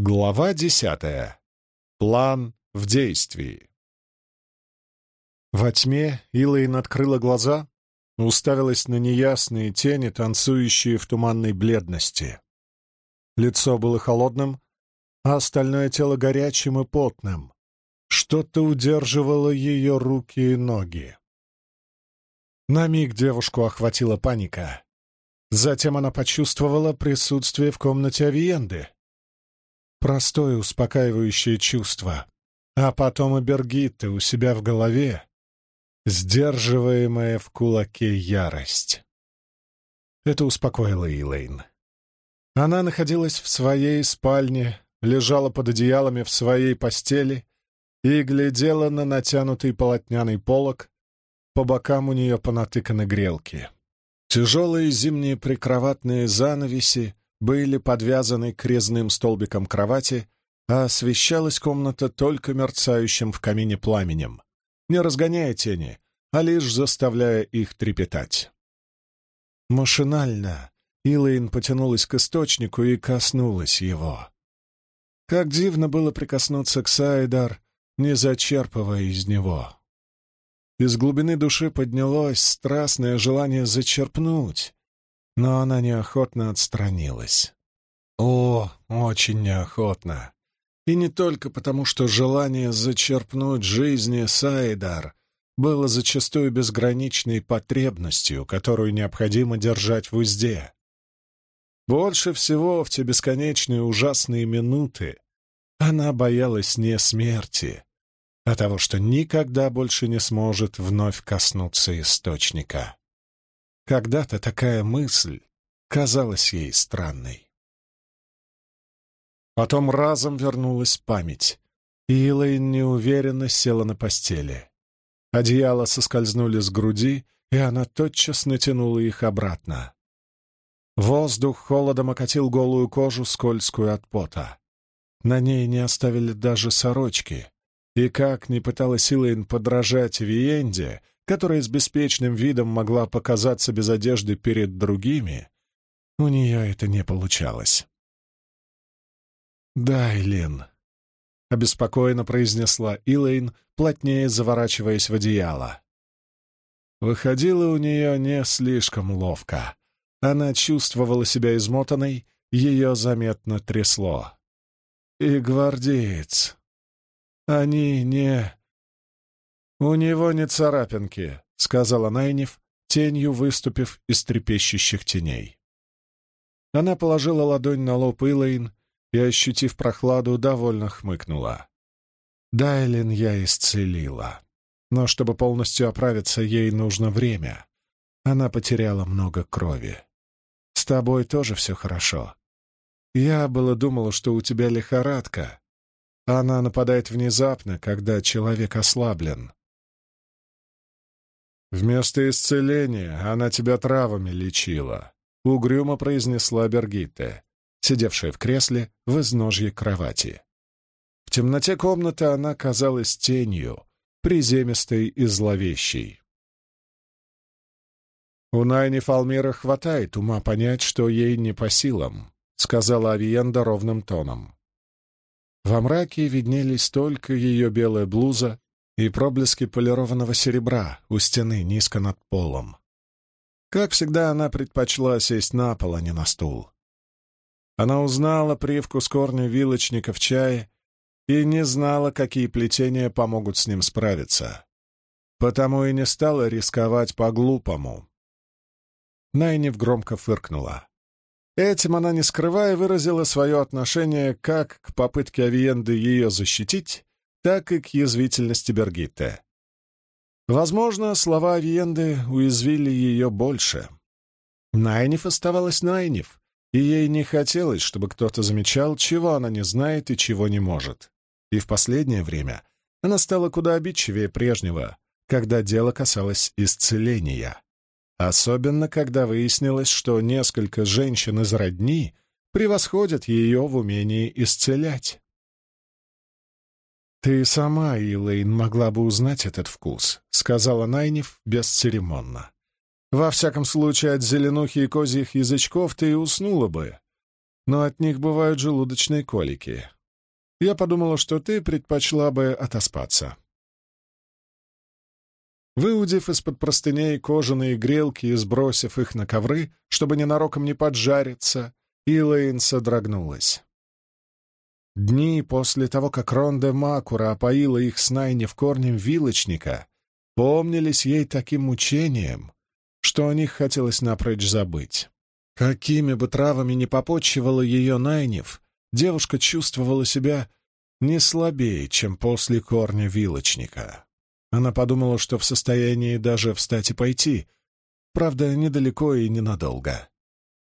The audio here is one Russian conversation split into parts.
Глава десятая. План в действии. Во тьме Илэйн открыла глаза, уставилась на неясные тени, танцующие в туманной бледности. Лицо было холодным, а остальное тело горячим и потным. Что-то удерживало ее руки и ноги. На миг девушку охватила паника. Затем она почувствовала присутствие в комнате Авиенды. Простое успокаивающее чувство. А потом и Бергитта у себя в голове, сдерживаемая в кулаке ярость. Это успокоило Эйлейн. Она находилась в своей спальне, лежала под одеялами в своей постели и глядела на натянутый полотняный полог, по бокам у нее понатыканы грелки. Тяжелые зимние прикроватные занавеси были подвязаны к резным столбикам кровати, а освещалась комната только мерцающим в камине пламенем, не разгоняя тени, а лишь заставляя их трепетать. Машинально Илэйн потянулась к источнику и коснулась его. Как дивно было прикоснуться к Сайдар, не зачерпывая из него. Из глубины души поднялось страстное желание зачерпнуть, но она неохотно отстранилась. О, очень неохотно. И не только потому, что желание зачерпнуть жизни Сайдар было зачастую безграничной потребностью, которую необходимо держать в узде. Больше всего в те бесконечные ужасные минуты она боялась не смерти, а того, что никогда больше не сможет вновь коснуться источника. Когда-то такая мысль казалась ей странной. Потом разом вернулась память, и Элэйн неуверенно села на постели. Одеяла соскользнули с груди, и она тотчас натянула их обратно. Воздух холодом окатил голую кожу, скользкую от пота. На ней не оставили даже сорочки, и как ни пыталась Илэйн подражать Виенде, которая с беспечным видом могла показаться без одежды перед другими, у нее это не получалось. «Да, Элин», — обеспокоенно произнесла Илэйн, плотнее заворачиваясь в одеяло. Выходило у нее не слишком ловко. Она чувствовала себя измотанной, ее заметно трясло. И гвардеец. Они не... «У него не царапинки», — сказала Найнев, тенью выступив из трепещущих теней. Она положила ладонь на лоб Илэйн и, ощутив прохладу, довольно хмыкнула. Дайлин я исцелила, но чтобы полностью оправиться, ей нужно время. Она потеряла много крови. С тобой тоже все хорошо. Я было думала, что у тебя лихорадка. Она нападает внезапно, когда человек ослаблен. «Вместо исцеления она тебя травами лечила», — угрюмо произнесла Бергитте, сидевшая в кресле в изножье кровати. В темноте комнаты она казалась тенью, приземистой и зловещей. «У Найни Фалмира хватает ума понять, что ей не по силам», — сказала Авиенда ровным тоном. Во мраке виднелись только ее белая блуза и проблески полированного серебра у стены низко над полом. Как всегда, она предпочла сесть на пол, а не на стул. Она узнала привкус корня вилочника в чае и не знала, какие плетения помогут с ним справиться. Потому и не стала рисковать по-глупому. Найнев громко фыркнула. Этим она, не скрывая, выразила свое отношение как к попытке Авиенды ее защитить, так и к язвительности Бергитте. Возможно, слова Авиенды уязвили ее больше. Найниф оставалась Найниф, и ей не хотелось, чтобы кто-то замечал, чего она не знает и чего не может. И в последнее время она стала куда обидчивее прежнего, когда дело касалось исцеления. Особенно, когда выяснилось, что несколько женщин из родни превосходят ее в умении исцелять. «Ты сама, Илэйн, могла бы узнать этот вкус», — сказала Найниф бесцеремонно. «Во всяком случае, от зеленухи и козьих язычков ты и уснула бы. но от них бывают желудочные колики. Я подумала, что ты предпочла бы отоспаться. Выудив из-под простыней кожаные грелки и сбросив их на ковры, чтобы ненароком не поджариться, Илэйн содрогнулась. Дни после того, как Ронде Макура опоила их с Найнев корнем вилочника, помнились ей таким мучением, что о них хотелось напрочь забыть. Какими бы травами ни попотчевала ее Найнев, девушка чувствовала себя не слабее, чем после корня вилочника. Она подумала, что в состоянии даже встать и пойти, правда, недалеко и ненадолго.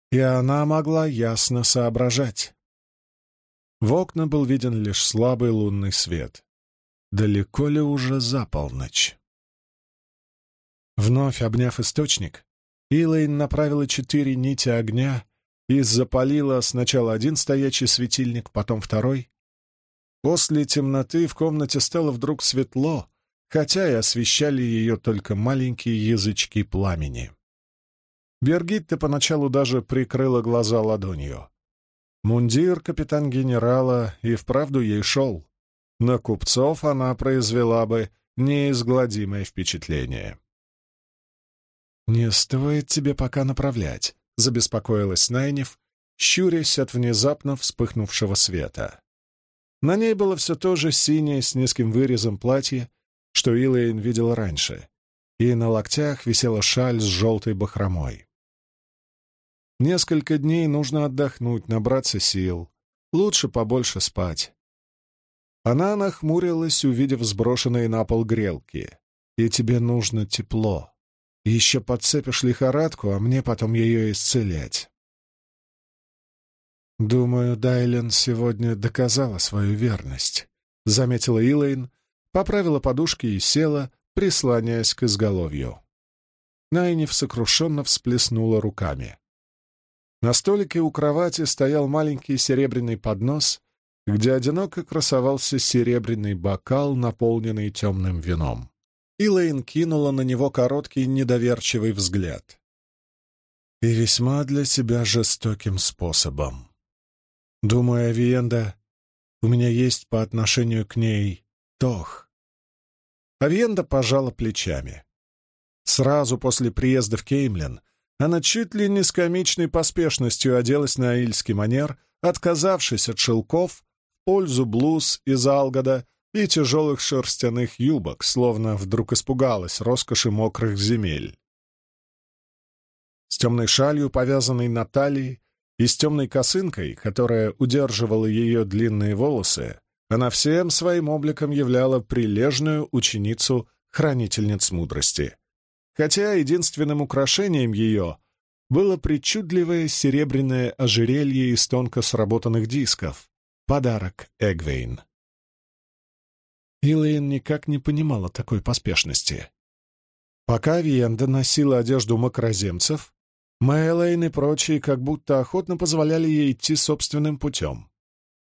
И она могла ясно соображать. В окна был виден лишь слабый лунный свет. Далеко ли уже за полночь? Вновь обняв источник, Илэйн направила четыре нити огня и запалила сначала один стоячий светильник, потом второй. После темноты в комнате стало вдруг светло, хотя и освещали ее только маленькие язычки пламени. Бергитта поначалу даже прикрыла глаза ладонью. Мундир капитан-генерала и вправду ей шел. На купцов она произвела бы неизгладимое впечатление. «Не стоит тебе пока направлять», — забеспокоилась Найнев, щурясь от внезапно вспыхнувшего света. На ней было все то же синее с низким вырезом платье, что Илэйн видел раньше, и на локтях висела шаль с желтой бахромой. Несколько дней нужно отдохнуть, набраться сил. Лучше побольше спать. Она нахмурилась, увидев сброшенные на пол грелки. «И тебе нужно тепло. Еще подцепишь лихорадку, а мне потом ее исцелять». «Думаю, Дайлен сегодня доказала свою верность», — заметила Илэйн, поправила подушки и села, прислоняясь к изголовью. Найниф сокрушенно всплеснула руками. На столике у кровати стоял маленький серебряный поднос, где одиноко красовался серебряный бокал, наполненный темным вином. Илэйн кинула на него короткий недоверчивый взгляд. И весьма для себя жестоким способом. Думаю, Авиенда, у меня есть по отношению к ней Тох. Авиенда пожала плечами. Сразу после приезда в Кеймлин она чуть ли не с комичной поспешностью оделась на аильский манер, отказавшись от шелков в пользу блуз из алгода и тяжелых шерстяных юбок, словно вдруг испугалась роскоши мокрых земель. С темной шалью, повязанной на талии, и с темной косынкой, которая удерживала ее длинные волосы, она всем своим обликом являла прилежную ученицу хранительниц мудрости. Хотя единственным украшением ее было причудливое серебряное ожерелье из тонко сработанных дисков, подарок Эгвейн. Илэйн никак не понимала такой поспешности. Пока Виенда носила одежду макроземцев, Мэйлэйн и прочие как будто охотно позволяли ей идти собственным путем.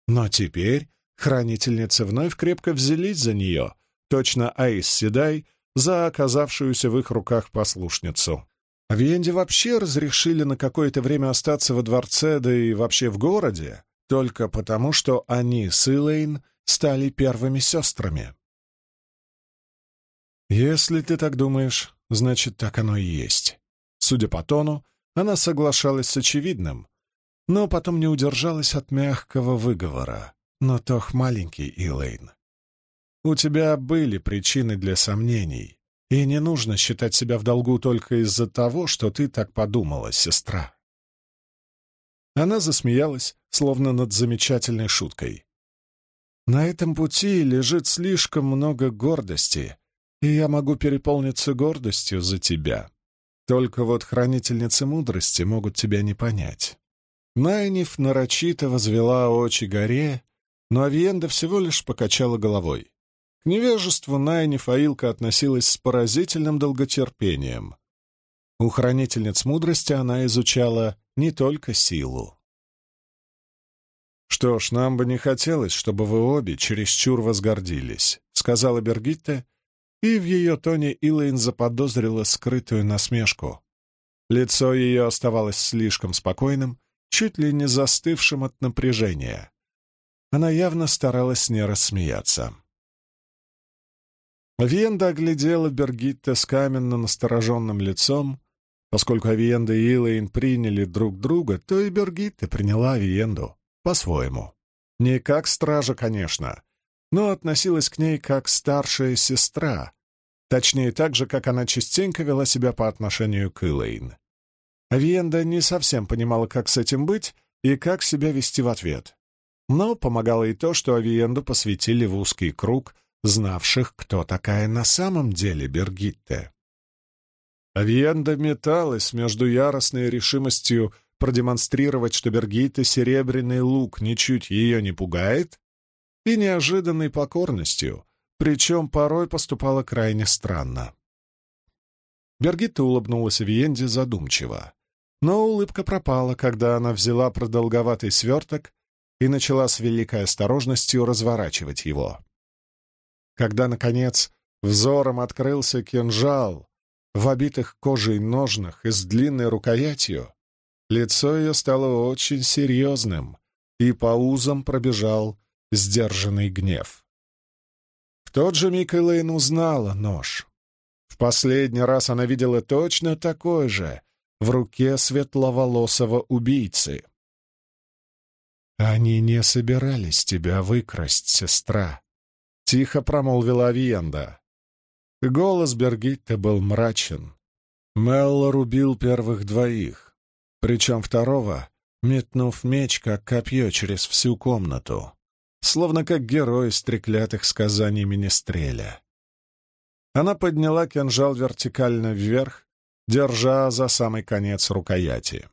Но теперь Хранительницы вновь крепко взялись за нее, точно Аис Седай, за оказавшуюся в их руках послушницу. А Венде вообще разрешили на какое-то время остаться во дворце, да и вообще в городе, только потому, что они с Илэйн стали первыми сестрами. «Если ты так думаешь, значит, так оно и есть». Судя по тону, она соглашалась с очевидным, но потом не удержалась от мягкого выговора. Но Тох маленький, Илэйн. У тебя были причины для сомнений, и не нужно считать себя в долгу только из-за того, что ты так подумала, сестра. Она засмеялась, словно над замечательной шуткой. На этом пути лежит слишком много гордости, и я могу переполниться гордостью за тебя. Только вот хранительницы мудрости могут тебя не понять. Найниф нарочито возвела очи горе но Авиенда всего лишь покачала головой. К невежеству Найни Фаилка относилась с поразительным долготерпением. У хранительниц мудрости она изучала не только силу. «Что ж, нам бы не хотелось, чтобы вы обе чересчур возгордились», — сказала Бергитте, и в ее тоне Илэйн заподозрила скрытую насмешку. Лицо ее оставалось слишком спокойным, чуть ли не застывшим от напряжения. Она явно старалась не рассмеяться. Авиенда оглядела Бергитте с каменно настороженным лицом. Поскольку Авиенда и Илэйн приняли друг друга, то и Бергитте приняла Авиенду по-своему. Не как стража, конечно, но относилась к ней как старшая сестра, точнее так же, как она частенько вела себя по отношению к Илэйн. Авиенда не совсем понимала, как с этим быть и как себя вести в ответ. Но помогало и то, что Авиенду посвятили в узкий круг — знавших, кто такая на самом деле Бергитте. Авиенда металась между яростной решимостью продемонстрировать, что Бергитте серебряный лук ничуть ее не пугает, и неожиданной покорностью, причем порой поступала крайне странно. Бергитта улыбнулась Авиенде задумчиво, но улыбка пропала, когда она взяла продолговатый сверток и начала с великой осторожностью разворачивать его. Когда, наконец, взором открылся кинжал в обитых кожей ножнах и с длинной рукоятью, лицо ее стало очень серьезным, и по узам пробежал сдержанный гнев. В тот же миг Элэйн узнала нож. В последний раз она видела точно такой же в руке светловолосого убийцы. «Они не собирались тебя выкрасть, сестра», — тихо промолвила Авиенда. Голос Бергитте был мрачен. Меллор убил первых двоих, причем второго, метнув меч, как копье через всю комнату, словно как герой из треклятых сказаний Министреля. Она подняла кинжал вертикально вверх, держа за самый конец рукояти.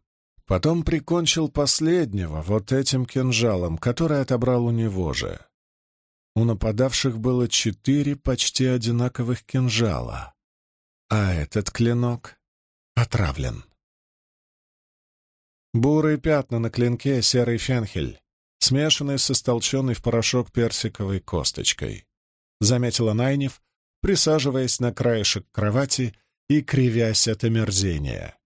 Потом прикончил последнего вот этим кинжалом, который отобрал у него же. У нападавших было четыре почти одинаковых кинжала, а этот клинок отравлен. Бурые пятна на клинке — серый фенхель, смешанный с истолченной в порошок персиковой косточкой. Заметила Найнев, присаживаясь на краешек кровати и кривясь от омерзения.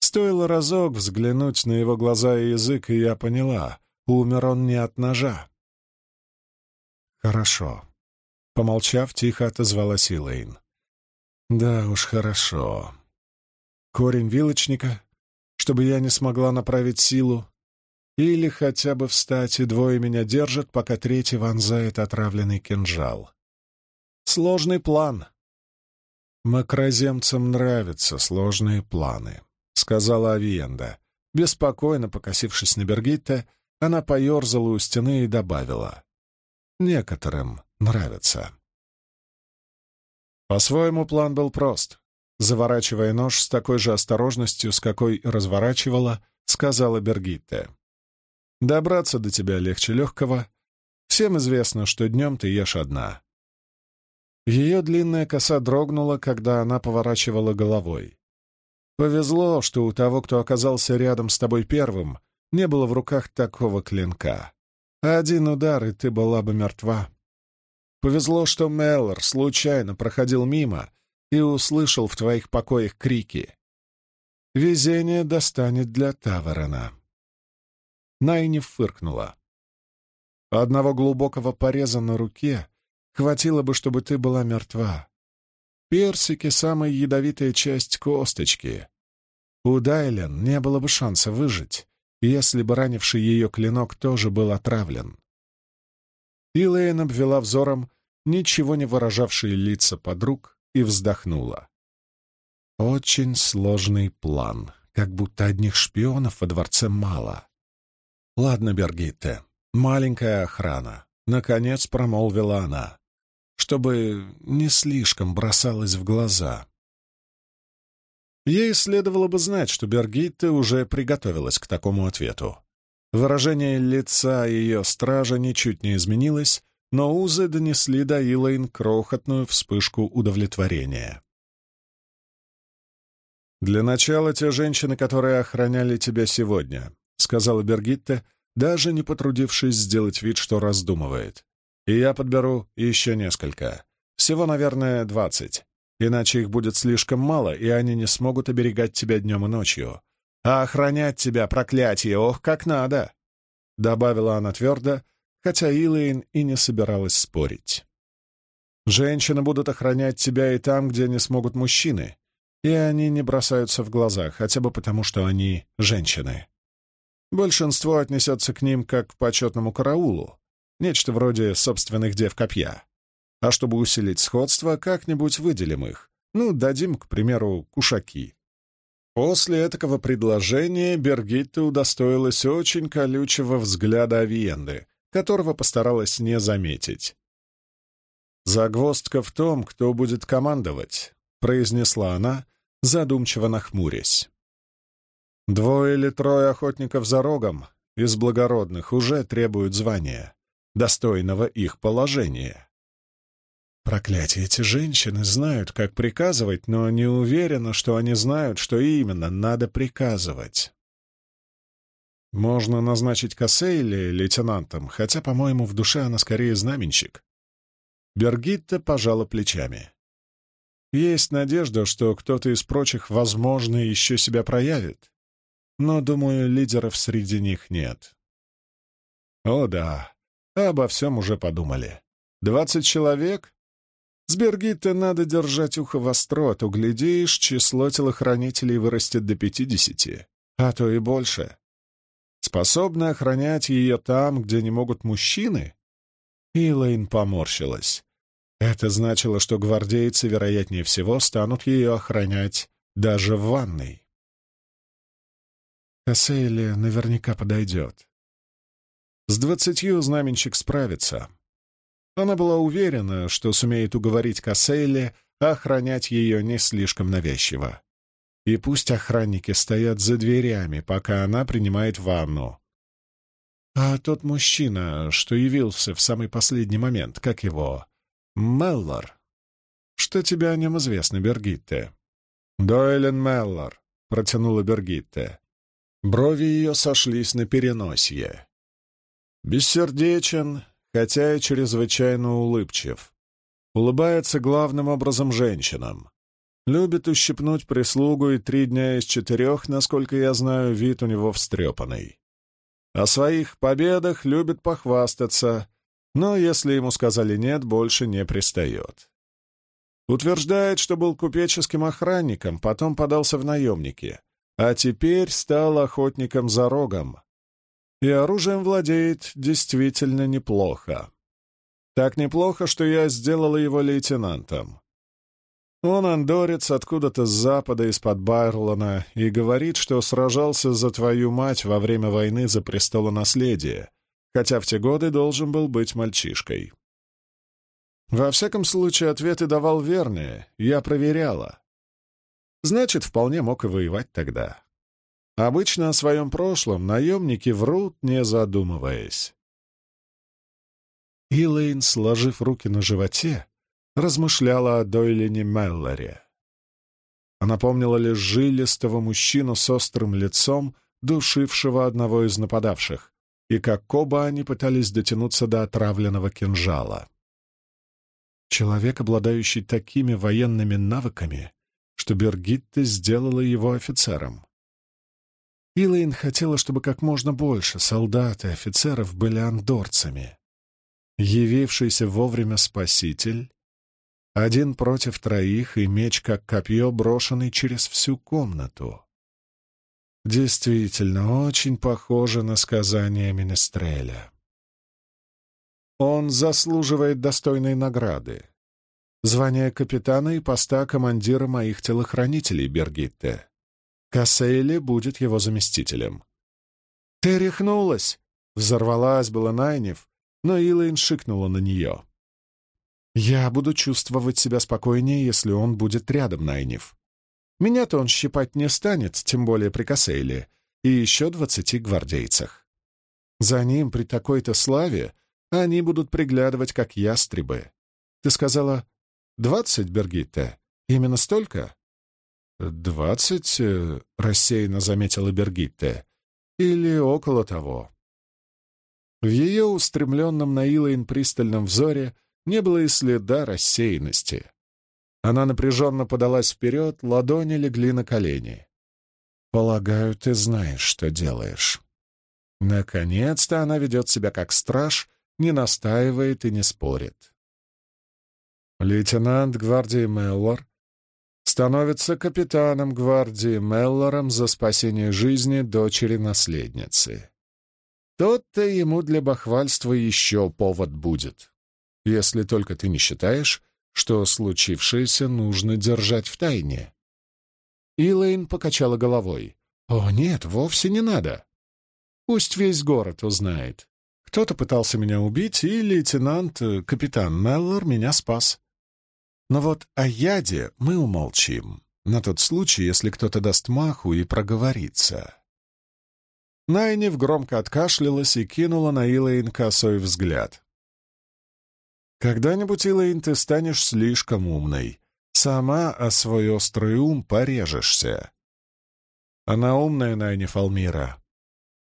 Стоило разок взглянуть на его глаза и язык, и я поняла — умер он не от ножа. «Хорошо». Помолчав, тихо отозвалась Илэйн. «Да уж, хорошо. Корень вилочника, чтобы я не смогла направить силу, или хотя бы встать, и двое меня держат, пока третий вонзает отравленный кинжал. Сложный план». «Макроземцам нравятся сложные планы», — сказала Авиенда. Беспокойно покосившись на Бергитте, она поерзала у стены и добавила. Некоторым нравится. По-своему план был прост. Заворачивая нож с такой же осторожностью, с какой разворачивала, сказала Бергитте. «Добраться до тебя легче легкого. Всем известно, что днем ты ешь одна». Ее длинная коса дрогнула, когда она поворачивала головой. Повезло, что у того, кто оказался рядом с тобой первым, не было в руках такого клинка. Один удар, и ты была бы мертва. Повезло, что Меллор случайно проходил мимо и услышал в твоих покоях крики. Везение достанет для Таверена. Найни фыркнула. Одного глубокого пореза на руке хватило бы, чтобы ты была мертва. Персики — самая ядовитая часть косточки. У Дайлен не было бы шанса выжить, если бы ранивший ее клинок тоже был отравлен. Илэйн обвела взором ничего не выражавшие лица подруг и вздохнула. Очень сложный план, как будто одних шпионов во дворце мало. Ладно, Бергитте, маленькая охрана, наконец промолвила она, чтобы не слишком бросалась в глаза. Ей следовало бы знать, что Бергитте уже приготовилась к такому ответу. Выражение лица ее стража ничуть не изменилось, но узы донесли до Илайн крохотную вспышку удовлетворения. «Для начала те женщины, которые охраняли тебя сегодня», — сказала Бергитте, даже не потрудившись сделать вид, что раздумывает. «И я подберу еще несколько. Всего, наверное, двадцать. Иначе их будет слишком мало, и они не смогут оберегать тебя днем и ночью. А охранять тебя, проклятие, ох, как надо!» — добавила она твердо, хотя Илэйн и не собиралась спорить. «Женщины будут охранять тебя и там, где не смогут мужчины, и они не бросаются в глаза, хотя бы потому, что они женщины. Большинство отнесется к ним как к почетному караулу, нечто вроде собственных дев копья. А чтобы усилить сходство, как-нибудь выделим их. Ну, дадим, к примеру, кушаки. После этого предложения Бергитта удостоилась очень колючего взгляда Авиенды, которого постаралась не заметить. «Загвоздка в том, кто будет командовать», — произнесла она, задумчиво нахмурясь. «Двое или трое охотников за рогом из благородных уже требуют звания, достойного их положения. Проклятие, эти женщины знают, как приказывать, но не уверена, что они знают, что именно надо приказывать. Можно назначить Кассейли лейтенантом, хотя, по-моему, в душе она скорее знаменщик. Бергитта пожала плечами. Есть надежда, что кто-то из прочих, возможно, еще себя проявит, но, думаю, лидеров среди них нет. О да, обо всем уже подумали. Двадцать человек? С Бергитте надо держать ухо востро, а то, глядишь, число телохранителей вырастет до пятидесяти, а то и больше. Способны охранять ее там, где не могут мужчины? Илэйн поморщилась. Это значило, что гвардейцы, вероятнее всего, станут ее охранять даже в ванной. Кассейли наверняка подойдет. С двадцатью знаменщик справится. Она была уверена, что сумеет уговорить Кассейли охранять ее не слишком навязчиво. И пусть охранники стоят за дверями, пока она принимает ванну. А тот мужчина, что явился в самый последний момент, как его? Меллор. Что тебе о нем известно, Бергитте? Дойлен Меллор, протянула Бергитте. Брови ее сошлись на переносье. Бессердечен, хотя и чрезвычайно улыбчив. Улыбается главным образом женщинам. Любит ущипнуть прислугу, и три дня из четырех, насколько я знаю, вид у него встрепанный. О своих победах любит похвастаться, но если ему сказали «нет», больше не пристает. Утверждает, что был купеческим охранником, потом подался в наемники, а теперь стал охотником за рогом. И оружием владеет действительно неплохо. Так неплохо, что я сделала его лейтенантом. Он андорец откуда-то с запада, из-под Байрлона, и говорит, что сражался за твою мать во время войны за престолонаследие, хотя в те годы должен был быть мальчишкой. Во всяком случае, ответы давал верные, я проверяла. Значит, вполне мог и воевать тогда. Обычно о своем прошлом наемники врут, не задумываясь. Илэйн, сложив руки на животе, размышляла о Дойлине Меллоре. Она помнила лишь жилистого мужчину с острым лицом, душившего одного из нападавших, и как оба они пытались дотянуться до отравленного кинжала. Человек, обладающий такими военными навыками, что Бергитте сделала его офицером. Илэйн хотела, чтобы как можно больше солдат и офицеров были андорцами. Явившийся вовремя спаситель один против троих и меч, как копье, брошенный через всю комнату. Действительно, очень похоже на сказание Менестреля. Он заслуживает достойной награды. Звание капитана и поста командира моих телохранителей, Бергитте. Кассейли будет его заместителем. «Ты рехнулась!» — взорвалась была Найнев, но Илайн шикнула на нее. Я буду чувствовать себя спокойнее, если он будет рядом, Найниф. Меня-то он щипать не станет, тем более при Кассейле, и еще двадцати гвардейцах. За ним при такой-то славе они будут приглядывать, как ястребы. Ты сказала, двадцать, Бергитте? Именно столько? «Двадцать?» э, — рассеянно заметила Бергитте. «Или около того». В ее устремленном на Илайн пристальном взоре не было и следа рассеянности. Она напряженно подалась вперед, ладони легли на колени. Полагаю, ты знаешь, что делаешь. Наконец-то она ведет себя как страж, не настаивает и не спорит. Лейтенант гвардии Меллор становится капитаном гвардии Меллором за спасение жизни дочери-наследницы. Тот-то ему для бахвальства еще повод будет, если только ты не считаешь, что случившееся нужно держать в тайне. Илэйн покачала головой. «О, нет, вовсе не надо. Пусть весь город узнает. Кто-то пытался меня убить, и лейтенант, э, капитан Меллор меня спас. Но вот о яде мы умолчим, на тот случай, если кто-то даст маху и проговорится. Найнев громко откашлялась и кинула на Илэйн косой взгляд. «Когда-нибудь, Илэйн, ты станешь слишком умной. Сама о свой острый ум порежешься». Она умная, Найнев Алмира,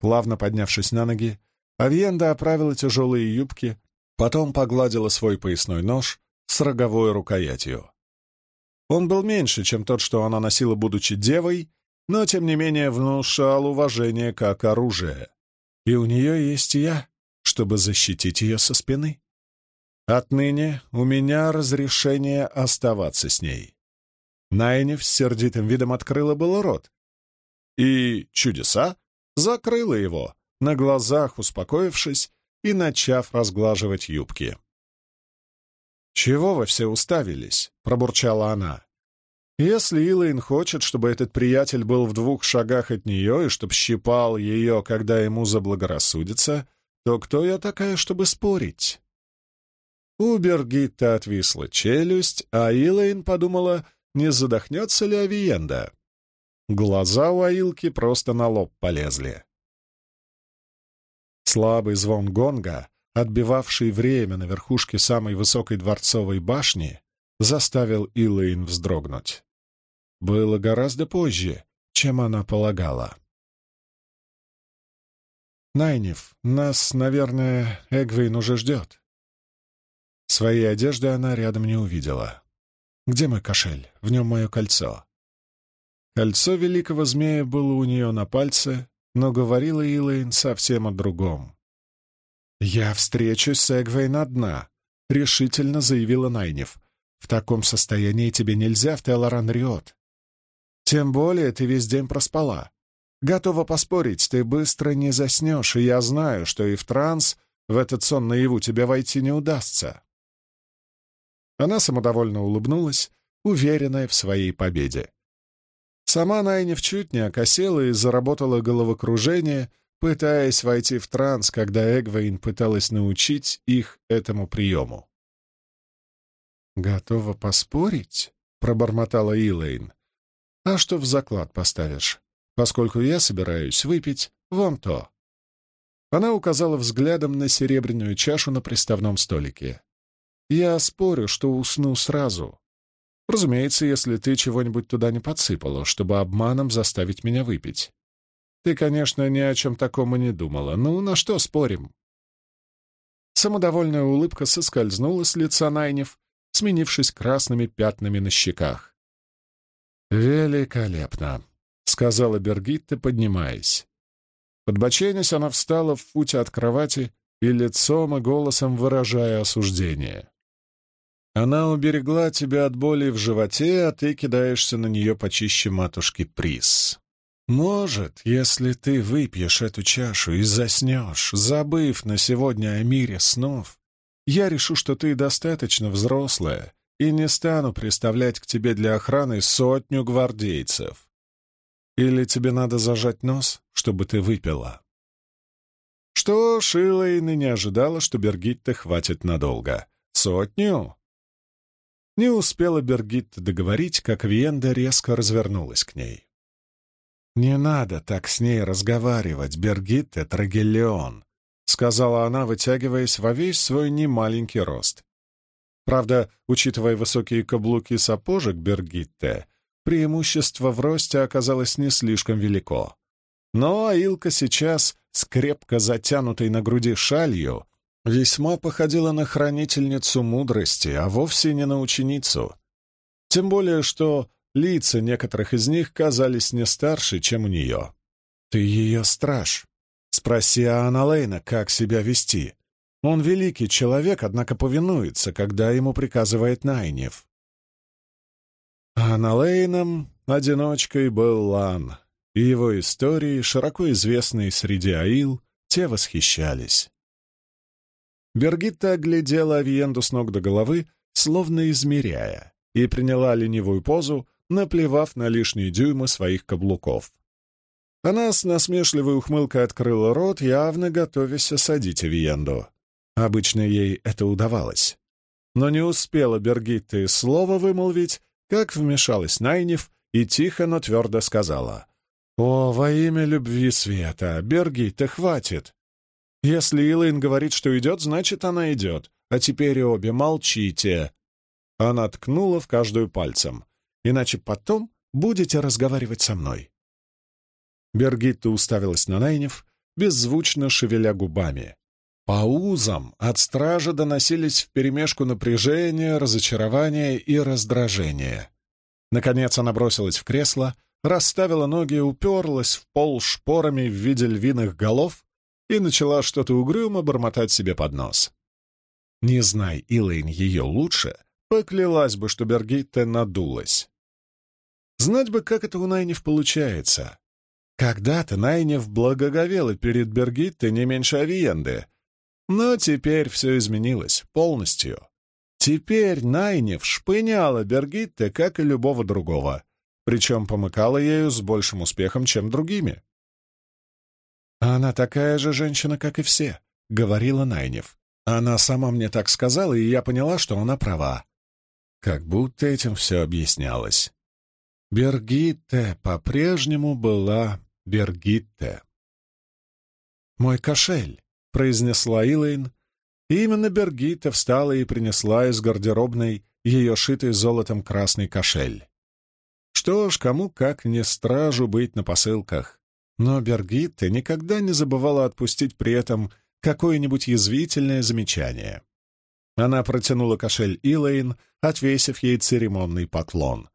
Плавно поднявшись на ноги, Авьенда оправила тяжелые юбки, потом погладила свой поясной нож с роговой рукоятью. Он был меньше, чем тот, что она носила, будучи девой, но, тем не менее, внушал уважение как оружие. И у нее есть я, чтобы защитить ее со спины. Отныне у меня разрешение оставаться с ней. Найнев с сердитым видом открыла было рот. И чудеса закрыла его, на глазах успокоившись и начав разглаживать юбки. «Чего вы все уставились?» — пробурчала она. «Если Илайн хочет, чтобы этот приятель был в двух шагах от нее и чтоб щипал ее, когда ему заблагорассудится, то кто я такая, чтобы спорить?» У Бергитта отвисла челюсть, а Илайн подумала, не задохнется ли Авиенда. Глаза у Аилки просто на лоб полезли. Слабый звон гонга, отбивавший время на верхушке самой высокой дворцовой башни, заставил Илэйн вздрогнуть. Было гораздо позже, чем она полагала. «Найниф, нас, наверное, Эгвейн уже ждет». Своей одежды она рядом не увидела. «Где мой кошель? В нем мое кольцо». Кольцо великого змея было у нее на пальце, но говорила Илэйн совсем о другом. «Я встречусь с Эгвейн одна», — решительно заявила Найнев. «В таком состоянии тебе нельзя в Телоран-Риот. Тем более ты весь день проспала. Готова поспорить, ты быстро не заснешь, и я знаю, что и в транс в этот сон наяву тебе войти не удастся». Она самодовольно улыбнулась, уверенная в своей победе. Сама Найнев чуть не окосела и заработала головокружение, пытаясь войти в транс, когда Эгвейн пыталась научить их этому приему. «Готова поспорить?» — пробормотала Илэйн. «А что в заклад поставишь? Поскольку я собираюсь выпить вон то». Она указала взглядом на серебряную чашу на приставном столике. «Я спорю, что усну сразу. Разумеется, если ты чего-нибудь туда не подсыпала, чтобы обманом заставить меня выпить. Ты, конечно, ни о чем таком и не думала. Ну, на что спорим?» Самодовольная улыбка соскользнула с лица Найнев, сменившись красными пятнами на щеках. «Великолепно», — сказала Бергитта, поднимаясь. Подбоченясь, она встала в футе от кровати и лицом и голосом выражая осуждение. Она уберегла тебя от боли в животе, а ты кидаешься на нее почище матушки приз. Может, если ты выпьешь эту чашу и заснешь, забыв на сегодня о мире снов, я решу, что ты достаточно взрослая и не стану приставлять к тебе для охраны сотню гвардейцев. Или тебе надо зажать нос, чтобы ты выпила?» Что Шилайна не ожидала, что Бергитте хватит надолго. «Сотню? Не успела Бергитта договорить, как Виенда резко развернулась к ней. «Не надо так с ней разговаривать, Бергитте Трагелион», — сказала она, вытягиваясь во весь свой немаленький рост. Правда, учитывая высокие каблуки сапожек Бергитте, преимущество в росте оказалось не слишком велико. Но Аилка сейчас, с крепко затянутой на груди шалью, весьма походила на хранительницу мудрости, а вовсе не на ученицу. Тем более, что лица некоторых из них казались не старше, чем у нее. «Ты ее страж. Спроси Анна Лейна, как себя вести. Он великий человек, однако повинуется, когда ему приказывает Найнев». Анна Лейном одиночкой был Лан, и его истории, широко известные среди аил, те восхищались. Бергитта оглядела Авиенду с ног до головы, словно измеряя, и приняла ленивую позу, наплевав на лишние дюймы своих каблуков. Она с насмешливой ухмылкой открыла рот, явно готовясь осадить Авиенду. Обычно ей это удавалось. Но не успела Бергитта и слова вымолвить, как вмешалась Найнев и тихо, но твердо сказала. «О, во имя любви света! Бергитта, хватит! Если Илайн говорит, что идет, значит, она идет. А теперь обе молчите!» Она ткнула в каждую пальцем. «Иначе потом будете разговаривать со мной». Бергитта уставилась на Найнев, беззвучно шевеля губами. По узам от стража доносились вперемешку напряжение, разочарование и раздражение. Наконец она бросилась в кресло, расставила ноги, уперлась в пол шпорами в виде львиных голов и начала что-то угрюмо бормотать себе под нос. Не знай Илэйн ее лучше, поклялась бы, что Бергитте надулась. Знать бы, как это у Найнев получается. Когда-то Найнев благоговела перед Бергитте не меньше Авиенды, но теперь все изменилось полностью. Теперь Найнев шпыняла Бергитте, как и любого другого, причем помыкала ею с большим успехом, чем другими. «Она такая же женщина, как и все», — говорила Найнев. Она сама мне так сказала, и я поняла, что она права. Как будто этим все объяснялось. Бергитте по-прежнему была Бергитте. «Мой кошель», — произнесла Илэйн, и именно Бергитте встала и принесла из гардеробной ее шитый золотом красный кошель. Что ж, кому как не стражу быть на посылках. Но Бергитта никогда не забывала отпустить при этом какое-нибудь язвительное замечание. Она протянула кошель Илэйн, отвесив ей церемонный поклон,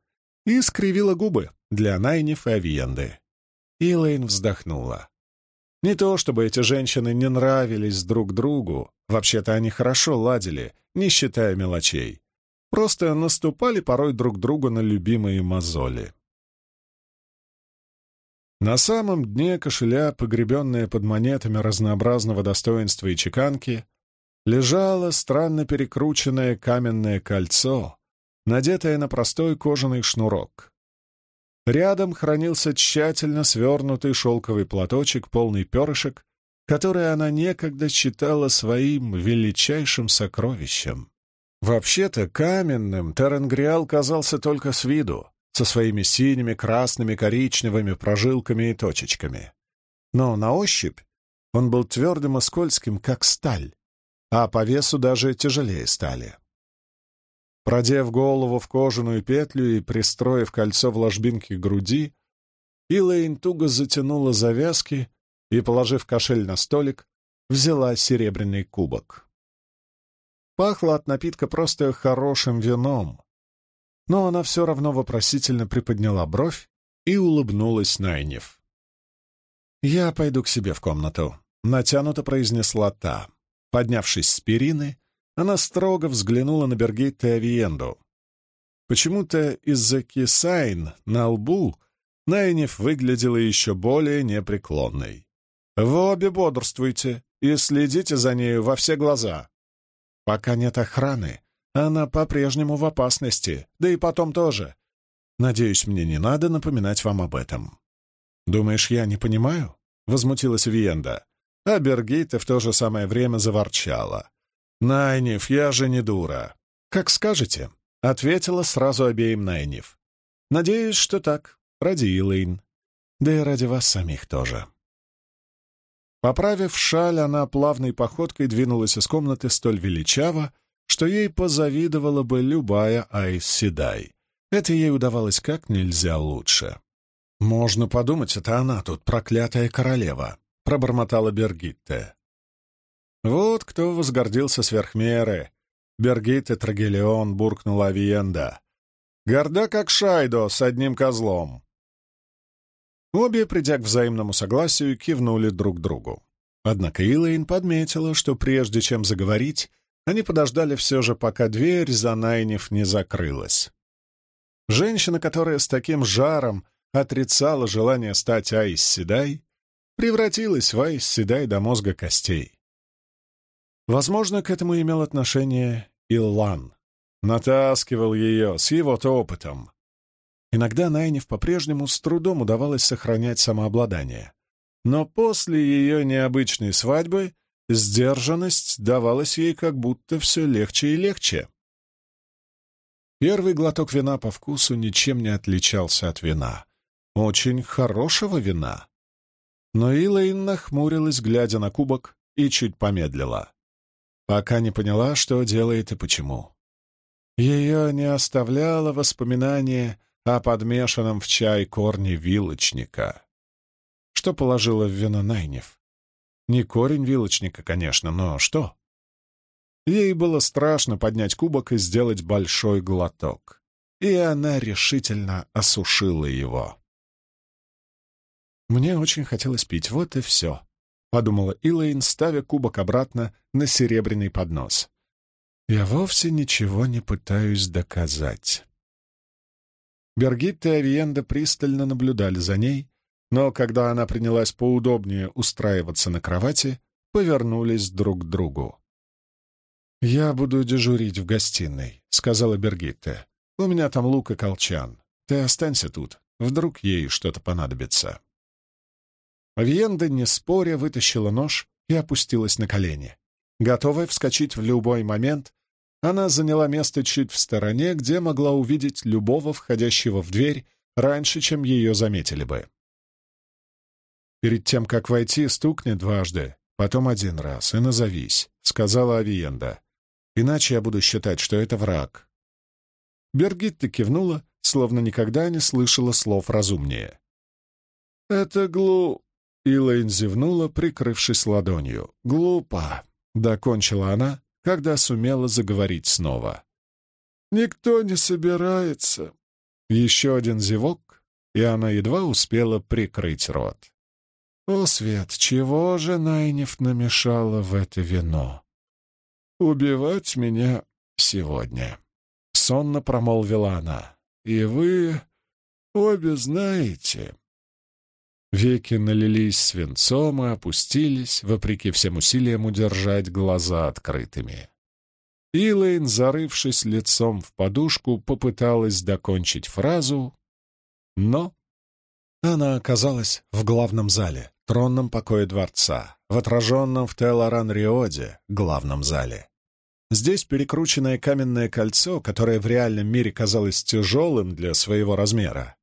и скривила губы для Найниф и Авиенды. Илэйн вздохнула. Не то чтобы эти женщины не нравились друг другу, вообще-то они хорошо ладили, не считая мелочей. Просто наступали порой друг другу на любимые мозоли. На самом дне кошеля, погребенная под монетами разнообразного достоинства и чеканки, лежало странно перекрученное каменное кольцо, надетое на простой кожаный шнурок. Рядом хранился тщательно свернутый шелковый платочек, полный перышек, который она некогда считала своим величайшим сокровищем. Вообще-то каменным Теренгриал казался только с виду, со своими синими, красными, коричневыми прожилками и точечками. Но на ощупь он был твердым и скользким, как сталь, а по весу даже тяжелее стали. Продев голову в кожаную петлю и пристроив кольцо в ложбинке груди, Илэйн туго затянула завязки и, положив кошель на столик, взяла серебряный кубок. Пахло от напитка просто хорошим вином, но она все равно вопросительно приподняла бровь и улыбнулась Найнев. «Я пойду к себе в комнату», — натянуто произнесла та. Поднявшись с перины, она строго взглянула на Бергитте Авиенду. Почему-то из-за кисайн на лбу Найнев выглядела еще более непреклонной. «Вы обе бодрствуйте и следите за нею во все глаза. Пока нет охраны, она по-прежнему в опасности, да и потом тоже. Надеюсь, мне не надо напоминать вам об этом. Думаешь, я не понимаю? Возмутилась Виенда. А Бергейта в то же самое время заворчала. «Найниф, я же не дура». «Как скажете», — ответила сразу обеим Найниф. «Надеюсь, что так. Ради Илэйн. Да и ради вас самих тоже». Поправив шаль, она плавной походкой двинулась из комнаты столь величаво, что ей позавидовала бы любая Айс Седай. Это ей удавалось как нельзя лучше. «Можно подумать, это она тут, проклятая королева», — пробормотала Бергитте. «Вот кто возгордился сверх меры!» Бергитте Трагелион буркнула Авиенда. Горда, как Шайдо, с одним козлом. Обе, придя к взаимному согласию, кивнули друг другу. Однако Илэйн подметила, что прежде чем заговорить, они подождали все же, пока дверь за Найнев не закрылась. Женщина, которая с таким жаром отрицала желание стать Айс Седай, превратилась в Айс Седай до мозга костей. Возможно, к этому имел отношение Иллан. Натаскивал ее с его-то опытом. Иногда Найнев по-прежнему с трудом удавалось сохранять самообладание. Но после ее необычной свадьбы сдержанность давалась ей как будто все легче и легче. Первый глоток вина по вкусу ничем не отличался от вина. Очень хорошего вина. Но Илэйн нахмурилась, глядя на кубок, и чуть помедлила. Пока не поняла, что делает и почему. Ее не оставляло воспоминание о подмешанном в чай корне вилочника. Что положила в вино Найнев? Не корень вилочника, конечно, но что? Ей было страшно поднять кубок и сделать большой глоток. И она решительно осушила его. «Мне очень хотелось пить, вот и все», — подумала Илэйн, ставя кубок обратно на серебряный поднос. «Я вовсе ничего не пытаюсь доказать». Бергитта и Авиенда пристально наблюдали за ней, но когда она принялась поудобнее устраиваться на кровати, повернулись друг к другу. «Я буду дежурить в гостиной», — сказала Бергитте. «У меня там лук и колчан. Ты останься тут. Вдруг ей что-то понадобится». Авиенда, не споря, вытащила нож и опустилась на колени. Готовая вскочить в любой момент, она заняла место чуть в стороне, где могла увидеть любого входящего в дверь раньше, чем ее заметили бы. «Перед тем, как войти, стукни дважды, потом один раз и назовись», — сказала Авиенда. «Иначе я буду считать, что это враг». Бергитта кивнула, словно никогда не слышала слов разумнее. «Это глу...» Илэйн зевнула, прикрывшись ладонью. «Глупо!» — докончила она, когда сумела заговорить снова. «Никто не собирается!» Еще один зевок, и она едва успела прикрыть рот. «О, Свет, чего же Найнев намешала в это вино?» «Убивать меня сегодня», — сонно промолвила она. «И вы обе знаете, Веки налились свинцом и опустились, вопреки всем усилиям удержать глаза открытыми. Илэйн, зарывшись лицом в подушку, попыталась докончить фразу, но она оказалась в главном зале, тронном покое дворца, в отраженном в Телоран-Риоде главном зале. Здесь перекрученное каменное кольцо, которое в реальном мире казалось тяжелым для своего размера,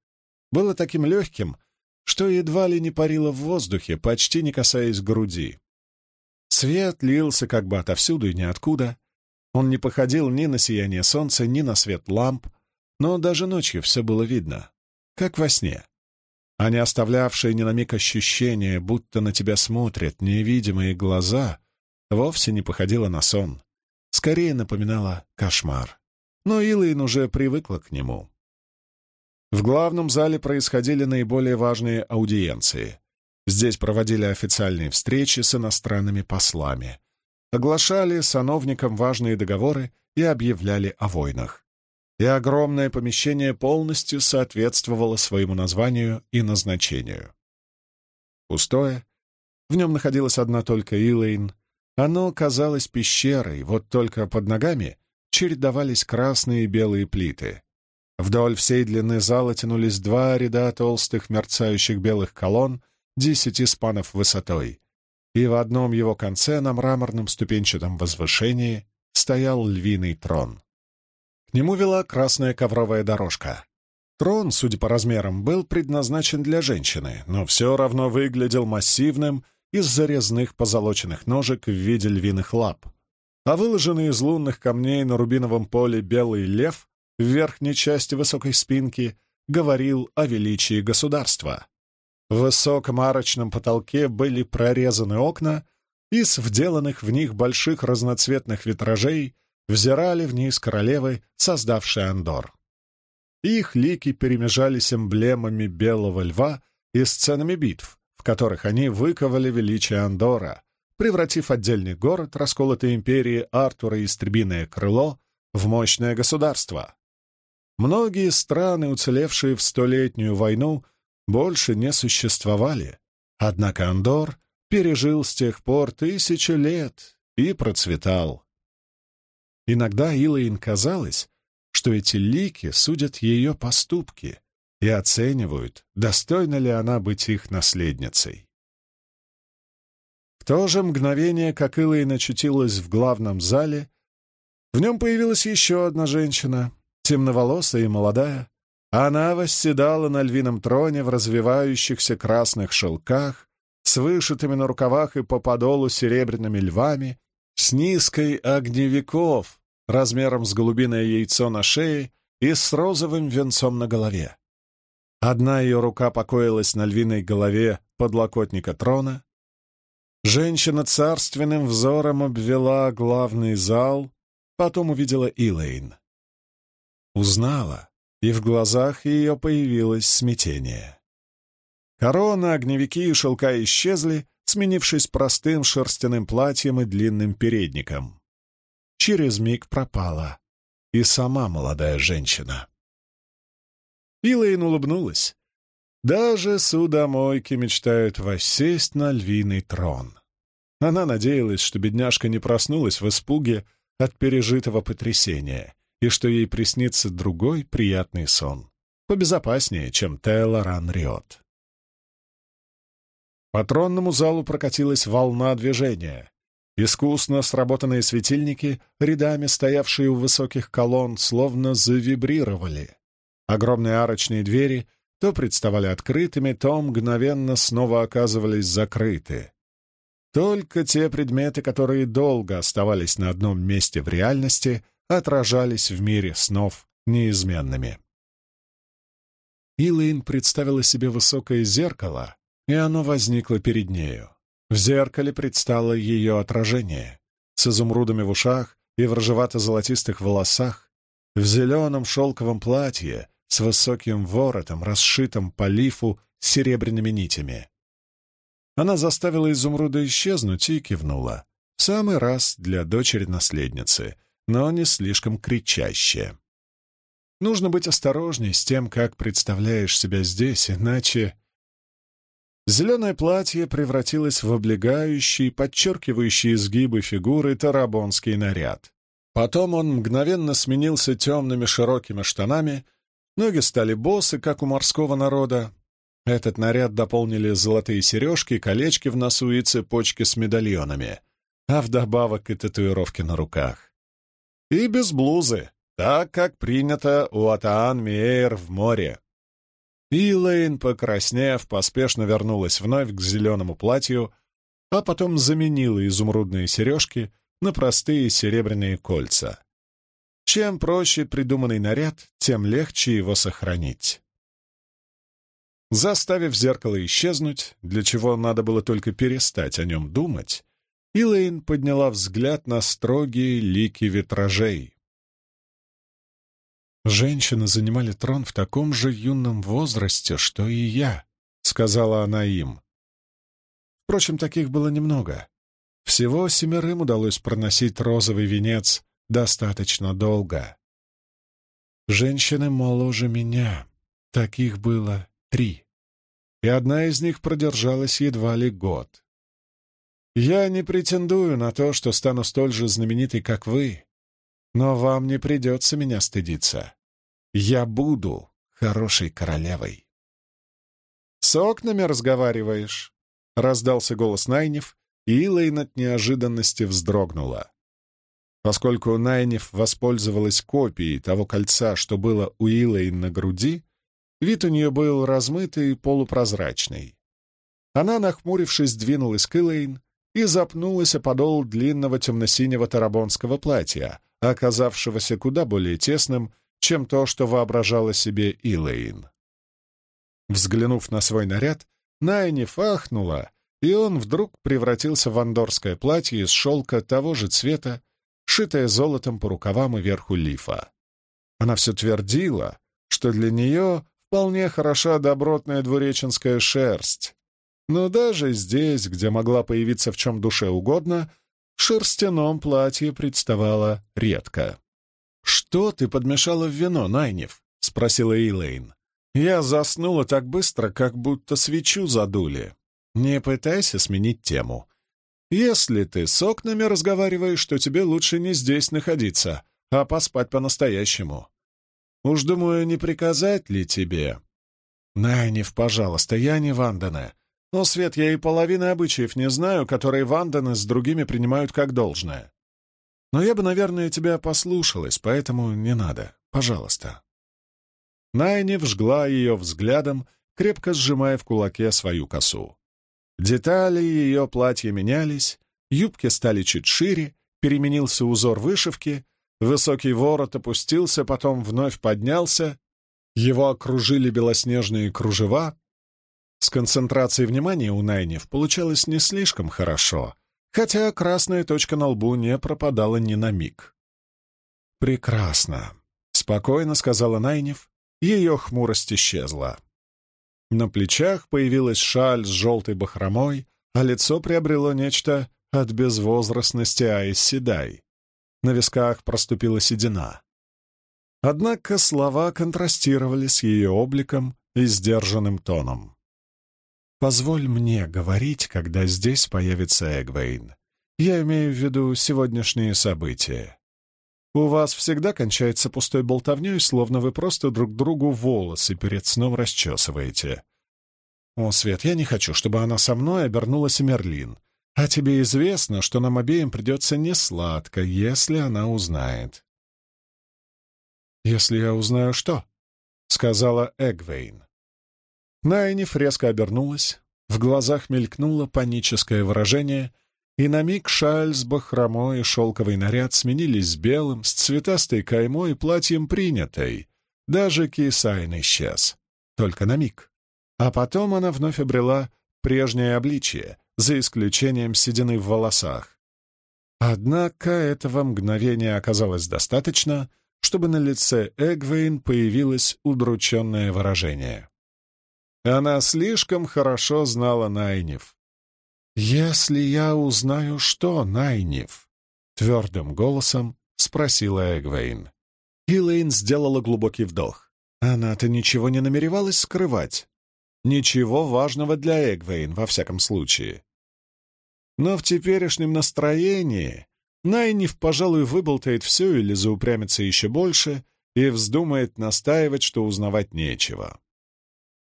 было таким легким, что едва ли не парило в воздухе, почти не касаясь груди. Свет лился как бы отовсюду и ниоткуда. Он не походил ни на сияние солнца, ни на свет ламп, но даже ночью все было видно, как во сне. А не оставлявшие ни на миг ощущение, будто на тебя смотрят невидимые глаза, вовсе не походило на сон. Скорее напоминало кошмар. Но Илайн уже привыкла к нему. В главном зале происходили наиболее важные аудиенции. Здесь проводили официальные встречи с иностранными послами, оглашали сановникам важные договоры и объявляли о войнах. И огромное помещение полностью соответствовало своему названию и назначению. Пустое. В нем находилась одна только Илэйн. Оно казалось пещерой, вот только под ногами чередовались красные и белые плиты. Вдоль всей длины зала тянулись два ряда толстых мерцающих белых колонн, десяти спанов высотой, и в одном его конце на мраморном ступенчатом возвышении стоял львиный трон. К нему вела красная ковровая дорожка. Трон, судя по размерам, был предназначен для женщины, но все равно выглядел массивным из зарезных позолоченных ножек в виде львиных лап, а выложенный из лунных камней на рубиновом поле белый лев в верхней части высокой спинки говорил о величии государства. В высоком арочном потолке были прорезаны окна, и с вделанных в них больших разноцветных витражей взирали вниз королевы, создавшие Андор. их лики перемежались эмблемами белого льва и сценами битв, в которых они выковали величие Андора, превратив отдельный город расколотой империи Артура и Истребиное крыло в мощное государство. Многие страны, уцелевшие в столетнюю войну, больше не существовали, однако Андор пережил с тех пор тысячи лет и процветал. Иногда Илайн казалось, что эти лики судят ее поступки и оценивают, достойна ли она быть их наследницей. В то же мгновение, как Илайн очутилась в главном зале, в нем появилась еще одна женщина, темноволосая и молодая. Она восседала на львином троне в развивающихся красных шелках, с вышитыми на рукавах и по подолу серебряными львами, с низкой огневиков, размером с голубиное яйцо на шее и с розовым венцом на голове. Одна ее рука покоилась на львиной голове подлокотника трона. Женщина царственным взором обвела главный зал, потом увидела Илэйн. Узнала, и в глазах ее появилось смятение. Корона, огневики и шелка исчезли, сменившись простым шерстяным платьем и длинным передником через миг пропала и сама молодая женщина. Илэйн улыбнулась. Даже судомойки мечтают воссесть на львиный трон. Она надеялась, что бедняжка не проснулась в испуге от пережитого потрясения и что ей приснится другой приятный сон, побезопаснее, чем Тейлоран Риот. По тронному залу прокатилась волна движения. Искусно сработанные светильники, рядами стоявшие у высоких колонн, словно завибрировали. Огромные арочные двери то представали открытыми, то мгновенно снова оказывались закрыты. Только те предметы, которые долго оставались на одном месте в реальности, отражались в мире снов неизменными. Илайн представила себе высокое зеркало, и оно возникло перед нею. В зеркале предстало ее отражение, с изумрудами в ушах и в рыжевато-золотистых волосах, в зеленом шелковом платье с высоким воротом, расшитым по лифу серебряными нитями. Она заставила изумруда исчезнуть и кивнула. В самый раз для дочери-наследницы, но не слишком кричаще. Нужно быть осторожней с тем, как представляешь себя здесь, иначе Зеленое платье превратилось в облегающий, подчеркивающий изгибы фигуры тарабонский наряд. Потом он мгновенно сменился темными широкими штанами, ноги стали босы, как у морского народа. Этот наряд дополнили золотые сережки, колечки в носу и цепочки с медальонами, а вдобавок и татуировки на руках. И без блузы, так как принято у Атаан Миэйр в море. И Лейн, покраснев, поспешно вернулась вновь к зеленому платью, а потом заменила изумрудные сережки на простые серебряные кольца. Чем проще придуманный наряд, тем легче его сохранить. Заставив зеркало исчезнуть, для чего надо было только перестать о нем думать, Илэйн подняла взгляд на строгие лики витражей, Женщины занимали трон в таком же юном возрасте, что и я, — сказала она им. Впрочем, таких было немного. Всего семерым удалось проносить розовый венец достаточно долго. Женщины моложе меня, таких было три, и одна из них продержалась едва ли год. Я не претендую на то, что стану столь же знаменитой, как вы, но вам не придется меня стыдиться. Я буду хорошей королевой. «С окнами разговариваешь?» — раздался голос Найнев, и Илайн от неожиданности вздрогнула. Поскольку Найнев воспользовалась копией того кольца, что было у Илайн на груди, вид у нее был размытый и полупрозрачный. Она, нахмурившись, двинулась к Илайн и запнулась о подол длинного темно-синего тарабонского платья, оказавшегося куда более тесным, чем то, что воображала себе Илэйн. Взглянув на свой наряд, Найни фахнула, и он вдруг превратился в андорское платье из шелка того же цвета, шитое золотом по рукавам и верху лифа. Она все твердила, что для нее вполне хороша добротная двуреченская шерсть. Но даже здесь, где могла появиться в чем душе угодно, в шерстяном платье представала редко. «Что ты подмешала в вино, Найнев?» — спросила Эйлейн. «Я заснула так быстро, как будто свечу задули. Не пытайся сменить тему. Если ты с окнами разговариваешь, то тебе лучше не здесь находиться, а поспать по-настоящему. Уж думаю, не приказать ли тебе? Найниф, пожалуйста, я не Вандана. Но, Свет, я и половины обычаев не знаю, которые Ванданы с другими принимают как должное. Но я бы, наверное, тебя послушалась, поэтому не надо. Пожалуйста. Найниф жгла ее взглядом, крепко сжимая в кулаке свою косу. Детали ее платья менялись, юбки стали чуть шире, переменился узор вышивки, высокий ворот опустился, потом вновь поднялся, его окружили белоснежные кружева. С концентрацией внимания у Найнев получалось не слишком хорошо, хотя красная точка на лбу не пропадала ни на миг. «Прекрасно», — спокойно сказала Найнев, ее хмурость исчезла. На плечах появилась шаль с желтой бахромой, а лицо приобрело нечто от безвозрастности Айс Седай. На висках проступила седина. Однако слова контрастировали с ее обликом и сдержанным тоном. «Позволь мне говорить, когда здесь появится Эгвейн. Я имею в виду сегодняшние события. У вас всегда кончается пустой болтовней, словно вы просто друг другу волосы перед сном расчесываете. О, Свет, я не хочу, чтобы она со мной обернулась Мерлин. А тебе известно, что нам обеим придется несладко, если она узнает. «Если я узнаю что?» — сказала Эгвейн. Найниф резко обернулась, в глазах мелькнуло паническое выражение, и на миг шаль с бахромой и шелковый наряд сменились с белым, с цветастой каймой и платьем принятой. Даже Кисайн исчез. Только на миг. А потом она вновь обрела прежнее обличие, за исключением седины в волосах. Однако этого мгновения оказалось достаточно, чтобы на лице Эгвейн появилось удрученное выражение. Она слишком хорошо знала Найнев. «Если я узнаю, что, Найнев?» — твердым голосом спросила Эгвейн. Илэйн сделала глубокий вдох. Она-то ничего не намеревалась скрывать. Ничего важного для Эгвейн, во всяком случае. Но в теперешнем настроении Найниф, пожалуй, выболтает все или заупрямится еще больше и вздумает настаивать, что узнавать нечего.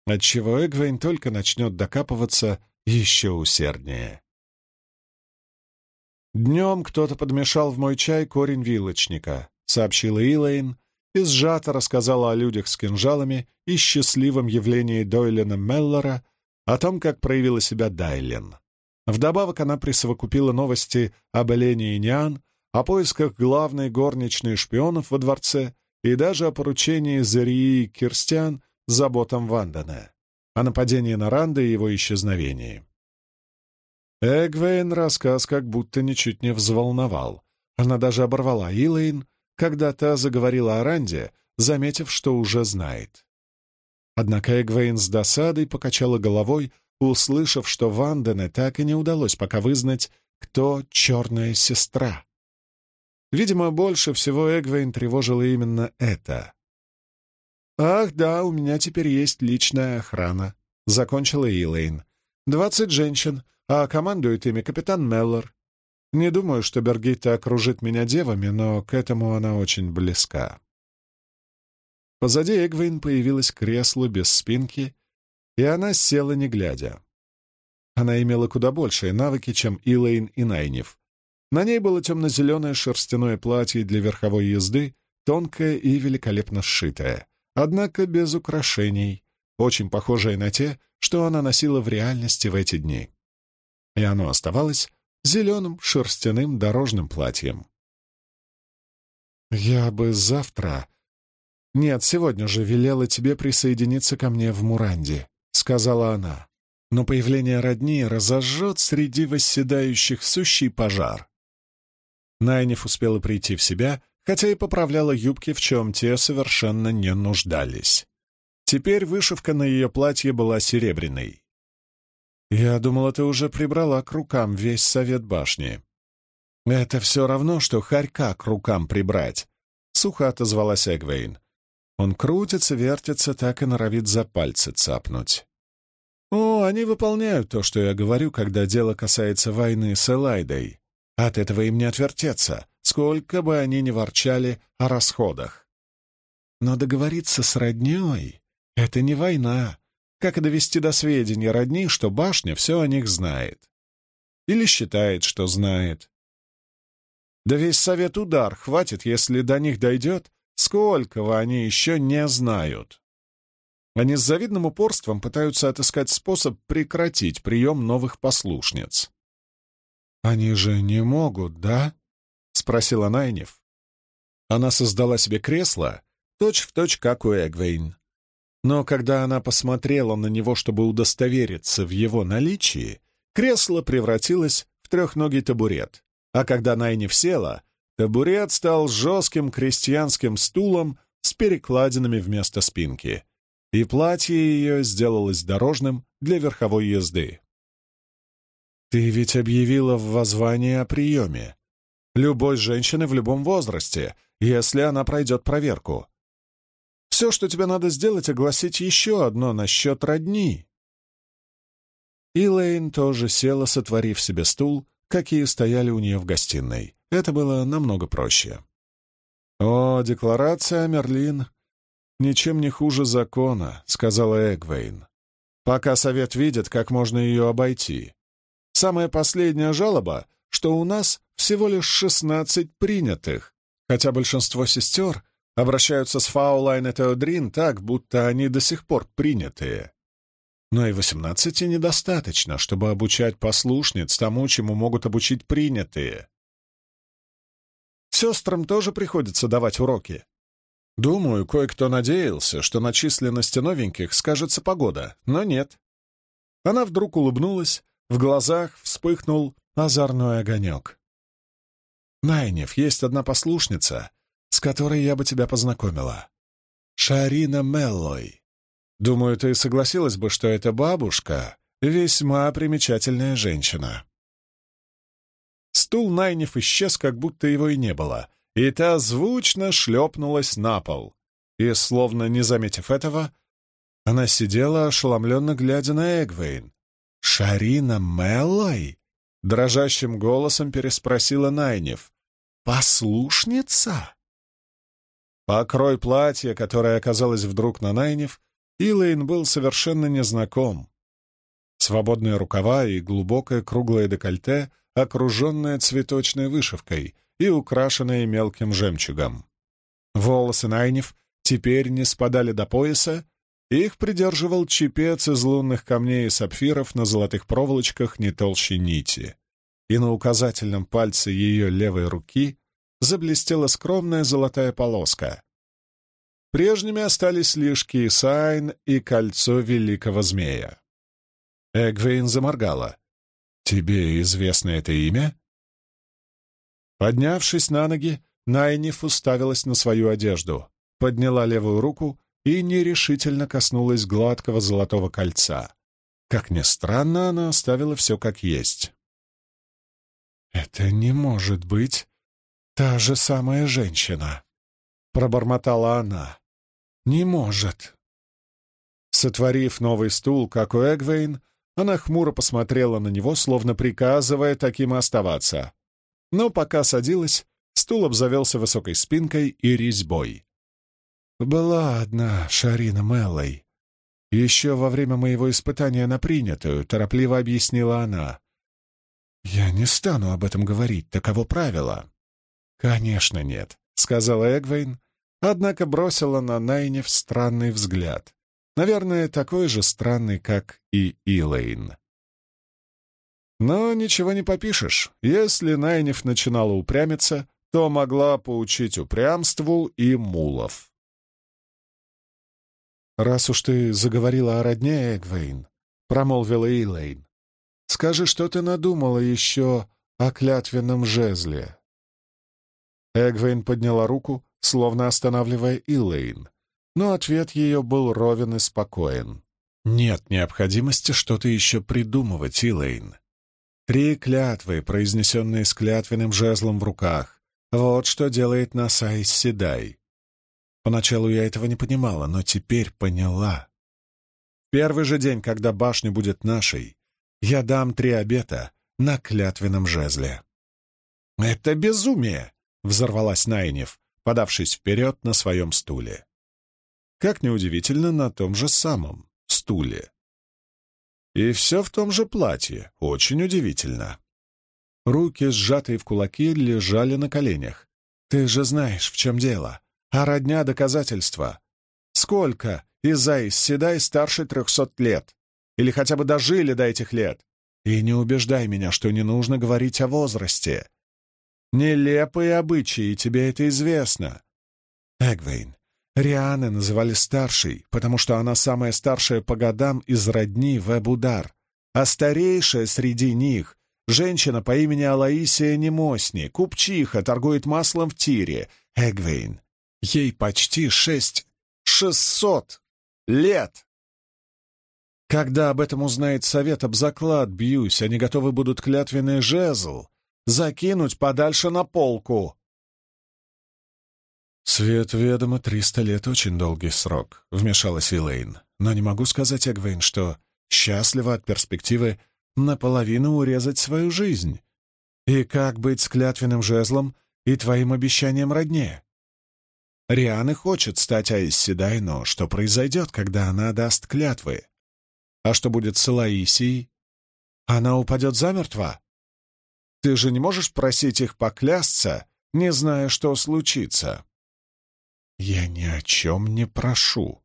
Отчего Эгвейн только начнет докапываться еще усерднее. «Днем кто-то подмешал в мой чай корень вилочника», — сообщила Илэйн, и сжато рассказала о людях с кинжалами и счастливом явлении Дойлена Меллора, о том, как проявила себя Дайлен. Вдобавок она присовокупила новости об Элене и Ниан, о поисках главной горничной шпионов во дворце и даже о поручении Зарии Кирстиан заботам Вандана, о нападении на Ранда и его исчезновении. Эгвейн рассказ как будто ничуть не взволновал. Она даже оборвала Илэйн, когда та заговорила о Ранде, заметив, что уже знает. Однако Эгвейн с досадой покачала головой, услышав, что Вандене так и не удалось пока вызнать, кто черная сестра. Видимо, больше всего Эгвейн тревожила именно это. «Ах, да, у меня теперь есть личная охрана», — закончила Илэйн. «Двадцать женщин, а командует ими капитан Меллор. Не думаю, что Бергитта окружит меня девами, но к этому она очень близка. Позади Эгвейн появилось кресло без спинки, и она села не глядя. Она имела куда большие навыки, чем Илэйн и Найнев. На ней было темно-зеленое шерстяное платье для верховой езды, тонкое и великолепно сшитое, однако без украшений, очень похожее на те, что она носила в реальности в эти дни. И оно оставалось зеленым шерстяным дорожным платьем. «Я бы завтра...» «Нет, сегодня же велела тебе присоединиться ко мне в Муранде», — сказала она. «Но появление родни разожжет среди восседающих сущий пожар». Найниф успела прийти в себя, хотя и поправляла юбки, в чем те совершенно не нуждались. Теперь вышивка на ее платье была серебряной. «Я думала, ты уже прибрала к рукам весь совет башни». «Это все равно, что хорька к рукам прибрать», — сухо отозвалась Эгвейн. Он крутится, вертится, так и норовит за пальцы цапнуть. «О, они выполняют то, что я говорю, когда дело касается войны с Элайдой. От этого им не отвертеться, сколько бы они ни ворчали о расходах. Но договориться с роднёй — это не война, как и довести до сведения родни, что башня все о них знает. Или считает, что знает. Да весь совет удар хватит, если до них дойдет, сколького они еще не знают. Они с завидным упорством пытаются отыскать способ прекратить прием новых послушниц. «Они же не могут, да?» — спросила Найнев. Она создала себе кресло, точь-в-точь, точь, как у Эгвейн. Но когда она посмотрела на него, чтобы удостовериться в его наличии, кресло превратилось в трехногий табурет, а когда Найнев села, табурет стал жестким крестьянским стулом с перекладинами вместо спинки, и платье ее сделалось дорожным для верховой езды. «Ты ведь объявила в воззвании о приеме. Любой женщины в любом возрасте, если она пройдет проверку. Все, что тебе надо сделать, огласить еще одно насчет родни. Илэйн тоже села, сотворив себе стул, какие стояли у нее в гостиной. Это было намного проще. «О, декларация, Мерлин, ничем не хуже закона», — сказала Эгвейн. «Пока совет видит, как можно ее обойти. Самая последняя жалоба, что у нас всего лишь шестнадцать принятых, хотя большинство сестер обращаются с Фаулайн и Теодрин так, будто они до сих пор принятые. Но и восемнадцати недостаточно, чтобы обучать послушниц тому, чему могут обучить принятые. Сестрам тоже приходится давать уроки. Думаю, кое-кто надеялся, что на численности новеньких скажется погода, но нет. Она вдруг улыбнулась, в глазах вспыхнул озорной огонек. «Найнев, есть одна послушница, с которой я бы тебя познакомила. Шарина Меллой. Думаю, ты согласилась бы, что эта бабушка — весьма примечательная женщина». Стул Найнев исчез, как будто его и не было, и та звучно шлепнулась на пол. И, словно не заметив этого, она сидела, ошеломленно глядя на Эгвейн. «Шарина Меллой?» — дрожащим голосом переспросила Найнев. «Послушница?» Покрой платья, которое оказалось вдруг на Найнев, Илэйн был совершенно незнаком. Свободные рукава и глубокое круглое декольте, окруженное цветочной вышивкой и украшенное мелким жемчугом. Волосы Найнев теперь не спадали до пояса, их придерживал чепец из лунных камней и сапфиров на золотых проволочках не толще нити. И на указательном пальце ее левой руки заблестела скромная золотая полоска. Прежними остались лишь Кисайн и кольцо великого змея. Эгвейн заморгала. «Тебе известно это имя?» Поднявшись на ноги, Найниф уставилась на свою одежду, подняла левую руку и нерешительно коснулась гладкого золотого кольца. Как ни странно, она оставила все как есть. «Это не может быть «Та же самая женщина», — пробормотала она. «Не может». Сотворив новый стул, как у Эгвейн, она хмуро посмотрела на него, словно приказывая таким оставаться. Но пока садилась, стул обзавелся высокой спинкой и резьбой. «Была одна Шарина Меллой. Еще во время моего испытания на принятую», — торопливо объяснила она. «Я не стану об этом говорить, таково правило. «Конечно нет», — сказала Эгвейн, однако бросила на Найнев странный взгляд. Наверное, такой же странный, как и Илэйн. Но ничего не попишешь. Если Найнев начинала упрямиться, то могла поучить упрямству и мулов. «Раз уж ты заговорила о родне, Эгвейн», — промолвила Илэйн, — «скажи, что ты надумала еще о клятвенном жезле». Эгвейн подняла руку, словно останавливая Илэйн, но ответ ее был ровен и спокоен. «Нет необходимости что-то еще придумывать, Илэйн. Три клятвы, произнесенные с клятвенным жезлом в руках. Вот что делает нас Айс Седай. Поначалу я этого не понимала, но теперь поняла. Первый же день, когда башня будет нашей, я дам три обета на клятвенном жезле. «Это безумие!» — взорвалась Найнев, подавшись вперед на своем стуле. Как неудивительно, на том же самом стуле. И все в том же платье. Очень удивительно. Руки, сжатые в кулаки, лежали на коленях. «Ты же знаешь, в чем дело. А родня доказательства. Сколько из Айс Седай старше трехсот лет? Или хотя бы дожили до этих лет? И не убеждай меня, что не нужно говорить о возрасте. Нелепые обычаи, тебе это известно. Эгвейн, Рианы называли старшей, потому что она самая старшая по годам из родни Вебудар, а старейшая среди них — женщина по имени Алаисия Немосни, купчиха, торгует маслом в тире, Эгвейн. Ей почти шесть... шестьсот лет! Когда об этом узнает совет, об заклад бьюсь, они готовы будут клятвенный жезл закинуть подальше на полку. «Свет ведомо, триста лет — очень долгий срок», — вмешалась Элейн. «Но не могу сказать, Эгвейн, что счастлива от перспективы наполовину урезать свою жизнь. И как быть с клятвенным жезлом и твоим обещанием родне? Рианы хочет стать Аисседай, но что произойдет, когда она даст клятвы? А что будет с Элаисией? Она упадет замертво? Ты же не можешь просить их поклясться, не зная, что случится?» «Я ни о чем не прошу».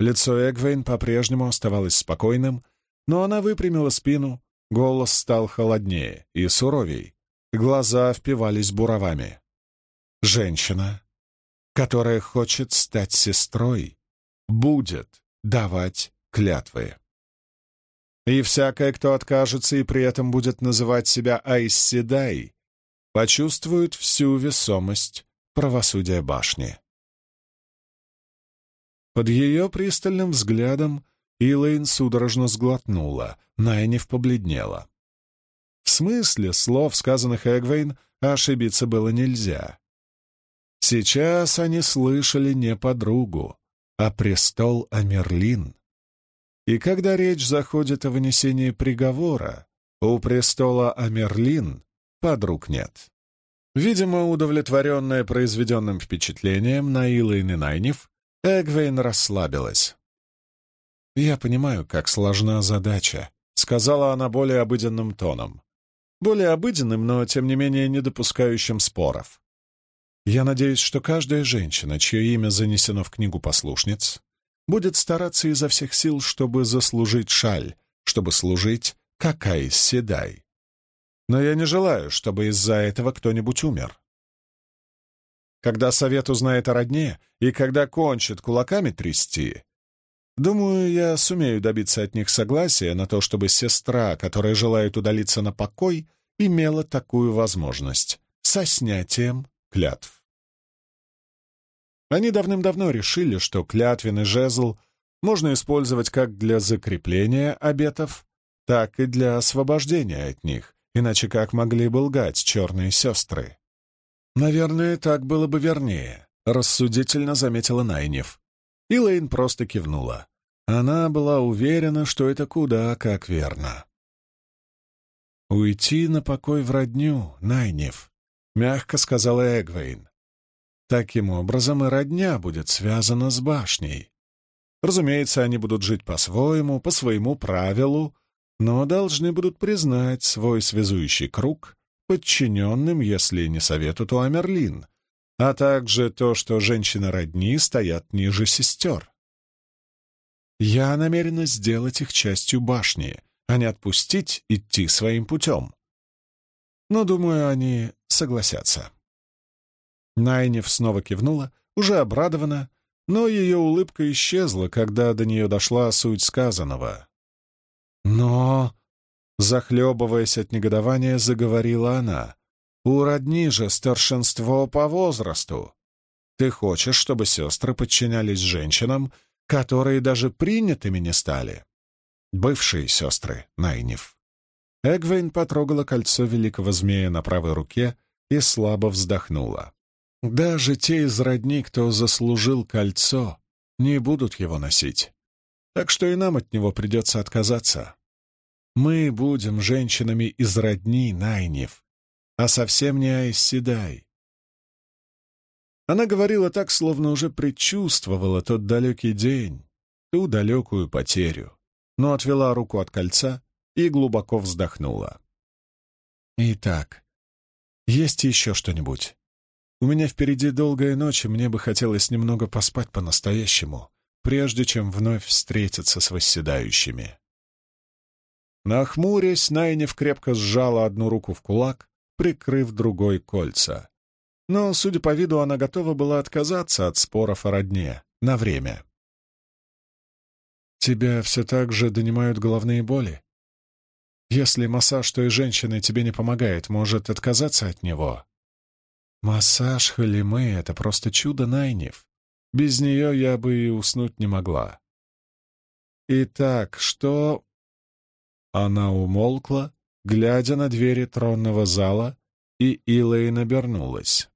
Лицо Эгвейн по-прежнему оставалось спокойным, но она выпрямила спину, голос стал холоднее и суровей, глаза впивались буровами. «Женщина, которая хочет стать сестрой, будет давать клятвы. И всякая, кто откажется и при этом будет называть себя Айсседай, почувствует всю весомость правосудия башни. Под ее пристальным взглядом Илэйн судорожно сглотнула, Найниф побледнела. В смысле слов, сказанных Эгвейн, ошибиться было нельзя. Сейчас они слышали не подругу, а престол Амерлин. И когда речь заходит о вынесении приговора, у престола Амерлин подруг нет. Видимо, удовлетворенная произведенным впечатлением, Наила и Нинайнев Эгвейн расслабилась. «Я понимаю, как сложна задача», — сказала она более обыденным тоном. Более обыденным, но, тем не менее, не допускающим споров. «Я надеюсь, что каждая женщина, чье имя занесено в книгу послушниц, будет стараться изо всех сил, чтобы заслужить шаль, чтобы служить какая седай. Но я не желаю, чтобы из-за этого кто-нибудь умер. Когда совет узнает о родне и когда кончит кулаками трясти, думаю, я сумею добиться от них согласия на то, чтобы сестра, которая желает удалиться на покой, имела такую возможность со снятием клятв. Они давным-давно решили, что клятвенный жезл можно использовать как для закрепления обетов, так и для освобождения от них, иначе как могли бы лгать черные сестры. «Наверное, так было бы вернее», — рассудительно заметила Найнев. И Лейн просто кивнула. Она была уверена, что это куда как верно. «Уйти на покой в родню, Найнев», — мягко сказала Эгвейн. «Таким образом и родня будет связана с башней. Разумеется, они будут жить по-своему, по своему правилу, но должны будут признать свой связующий круг подчиненным, если не совету, то Амерлин, а также то, что женщины родни стоят ниже сестер. Я намерена сделать их частью башни, а не отпустить идти своим путем. Но, думаю, они согласятся. Найнев снова кивнула, уже обрадована, но ее улыбка исчезла, когда до нее дошла суть сказанного. «Но...» Захлебываясь от негодования, заговорила она. У родни же старшинство по возрасту. Ты хочешь, чтобы сестры подчинялись женщинам, которые даже принятыми не стали? Бывшие сестры, Найниф. Эгвейн потрогала кольцо великого змея на правой руке и слабо вздохнула. Даже те из родни, кто заслужил кольцо, не будут его носить. Так что и нам от него придется отказаться. Мы будем женщинами из родни Найнев, а совсем не Айсседай. Она говорила так, словно уже предчувствовала тот далекий день, ту далекую потерю, но отвела руку от кольца и глубоко вздохнула. «Итак, есть еще что-нибудь? У меня впереди долгая ночь, и мне бы хотелось немного поспать по-настоящему, прежде чем вновь встретиться с восседающими». Нахмурясь, Найнев крепко сжала одну руку в кулак, прикрыв другой кольца. Но, судя по виду, она готова была отказаться от споров о родне на время. «Тебя все так же донимают головные боли? Если массаж той женщины тебе не помогает, может отказаться от него?» «Массаж Халимы — это просто чудо Найнев. Без нее я бы и уснуть не могла». «Итак, что она умолкла, глядя на двери тронного зала, и Илэйн обернулась.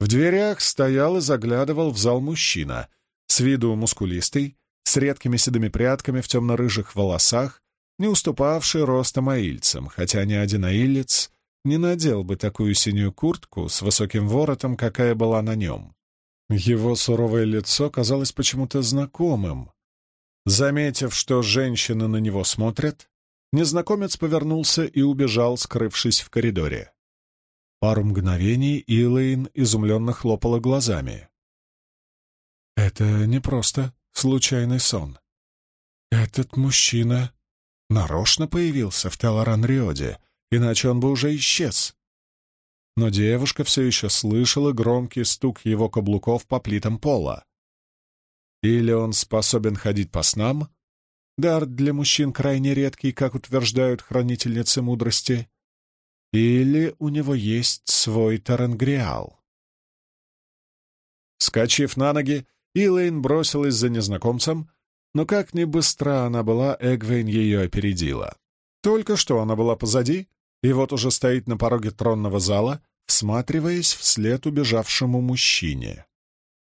В дверях стоял и заглядывал в зал мужчина, с виду мускулистый, с редкими седыми прядками в темно-рыжих волосах, не уступавший ростом аильцам, хотя ни один аилец не надел бы такую синюю куртку с высоким воротом, какая была на нем. Его суровое лицо казалось почему-то знакомым, Заметив, что женщины на него смотрят, незнакомец повернулся и убежал, скрывшись в коридоре. Пару мгновений Илэйн изумленно хлопала глазами. «Это не просто случайный сон. Этот мужчина нарочно появился в Телоран-Риоде, иначе он бы уже исчез». Но девушка все еще слышала громкий стук его каблуков по плитам пола. Или он способен ходить по снам? Дар для мужчин крайне редкий, как утверждают хранительницы мудрости. Или у него есть свой тарангриал? Скачив на ноги, Илэйн бросилась за незнакомцем, но как ни быстра она была, Эгвейн ее опередила. Только что она была позади, и вот уже стоит на пороге тронного зала, всматриваясь вслед убежавшему мужчине.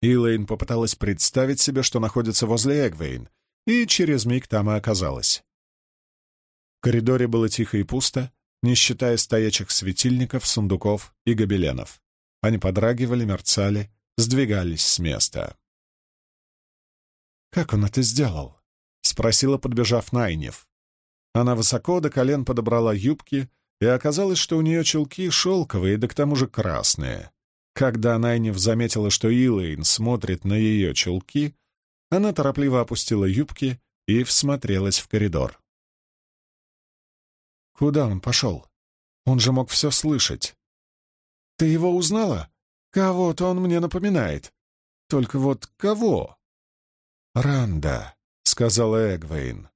Илэйн попыталась представить себе, что находится возле Эгвейн, и через миг там и оказалась. В коридоре было тихо и пусто, не считая стоячих светильников, сундуков и гобеленов. Они подрагивали, мерцали, сдвигались с места. «Как он это сделал?» — спросила, подбежав Найнев. Она высоко до колен подобрала юбки, и оказалось, что у нее чулки шелковые, да к тому же красные. Когда Найнев заметила, что Илэйн смотрит на ее чулки, она торопливо опустила юбки и всмотрелась в коридор. «Куда он пошел? Он же мог все слышать. Ты его узнала? Кого-то он мне напоминает. Только вот кого?» «Ранда», — сказала Эгвейн.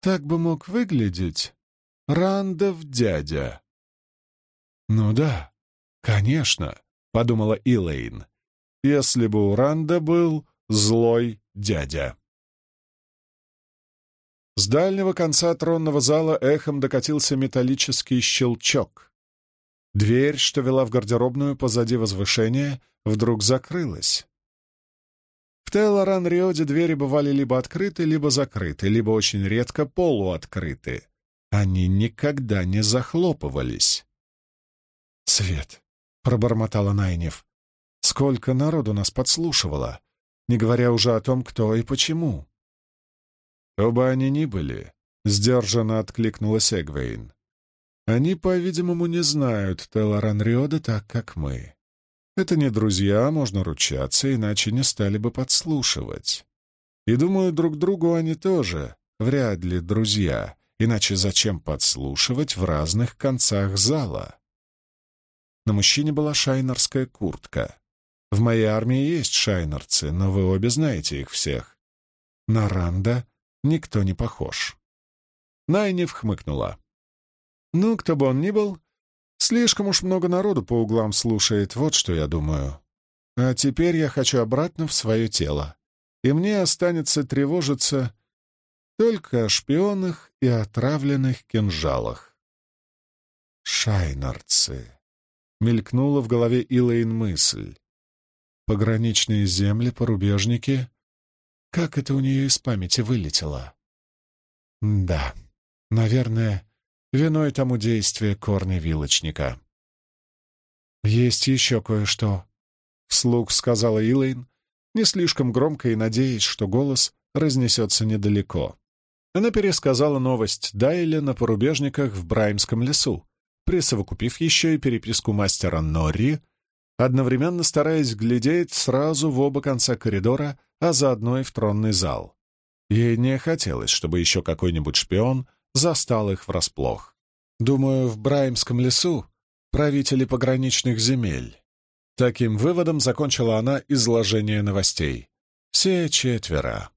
«Так бы мог выглядеть Рандов дядя». «Ну да, «Конечно», — подумала Илэйн, — «если бы у Ранда был злой дядя». С дальнего конца тронного зала эхом докатился металлический щелчок. Дверь, что вела в гардеробную позади возвышения, вдруг закрылась. Тейлоран-Риоде двери бывали либо открыты, либо закрыты, либо очень редко полуоткрыты. Они никогда не захлопывались. Свет. — пробормотала Найнев. «Сколько народу нас подслушивало, не говоря уже о том, кто и почему». «Кто они ни были», — сдержанно откликнулась Эгвейн. «Они, по-видимому, не знают Телоран Риода так, как мы. Это не друзья, можно ручаться, иначе не стали бы подслушивать. И, думаю, друг другу они тоже вряд ли друзья, иначе зачем подслушивать в разных концах зала?» На мужчине была шайнерская куртка. В моей армии есть шайнерцы, но вы обе знаете их всех. На Ранда никто не похож. Найнев хмыкнула. Ну, кто бы он ни был, Слишком уж много народу по углам слушает, вот что я думаю. А теперь я хочу обратно в свое тело, и мне останется тревожиться только о шпионах и отравленных кинжалах. Шайнарцы. Мелькнула в голове Илэйн мысль. Пограничные земли, порубежники. Как это у нее из памяти вылетело? Да, наверное, виной тому действие корня вилочника. «Есть еще кое-что», — вслух сказала Илэйн, не слишком громко и надеясь, что голос разнесется недалеко. Она пересказала новость Дайля на порубежниках в Браймском лесу, присовокупив еще и переписку мастера Норри, одновременно стараясь глядеть сразу в оба конца коридора, а заодно и в тронный зал. Ей не хотелось, чтобы еще какой-нибудь шпион застал их врасплох. Думаю, в Браймском лесу правители пограничных земель. Таким выводом закончила она изложение новостей. Все четверо.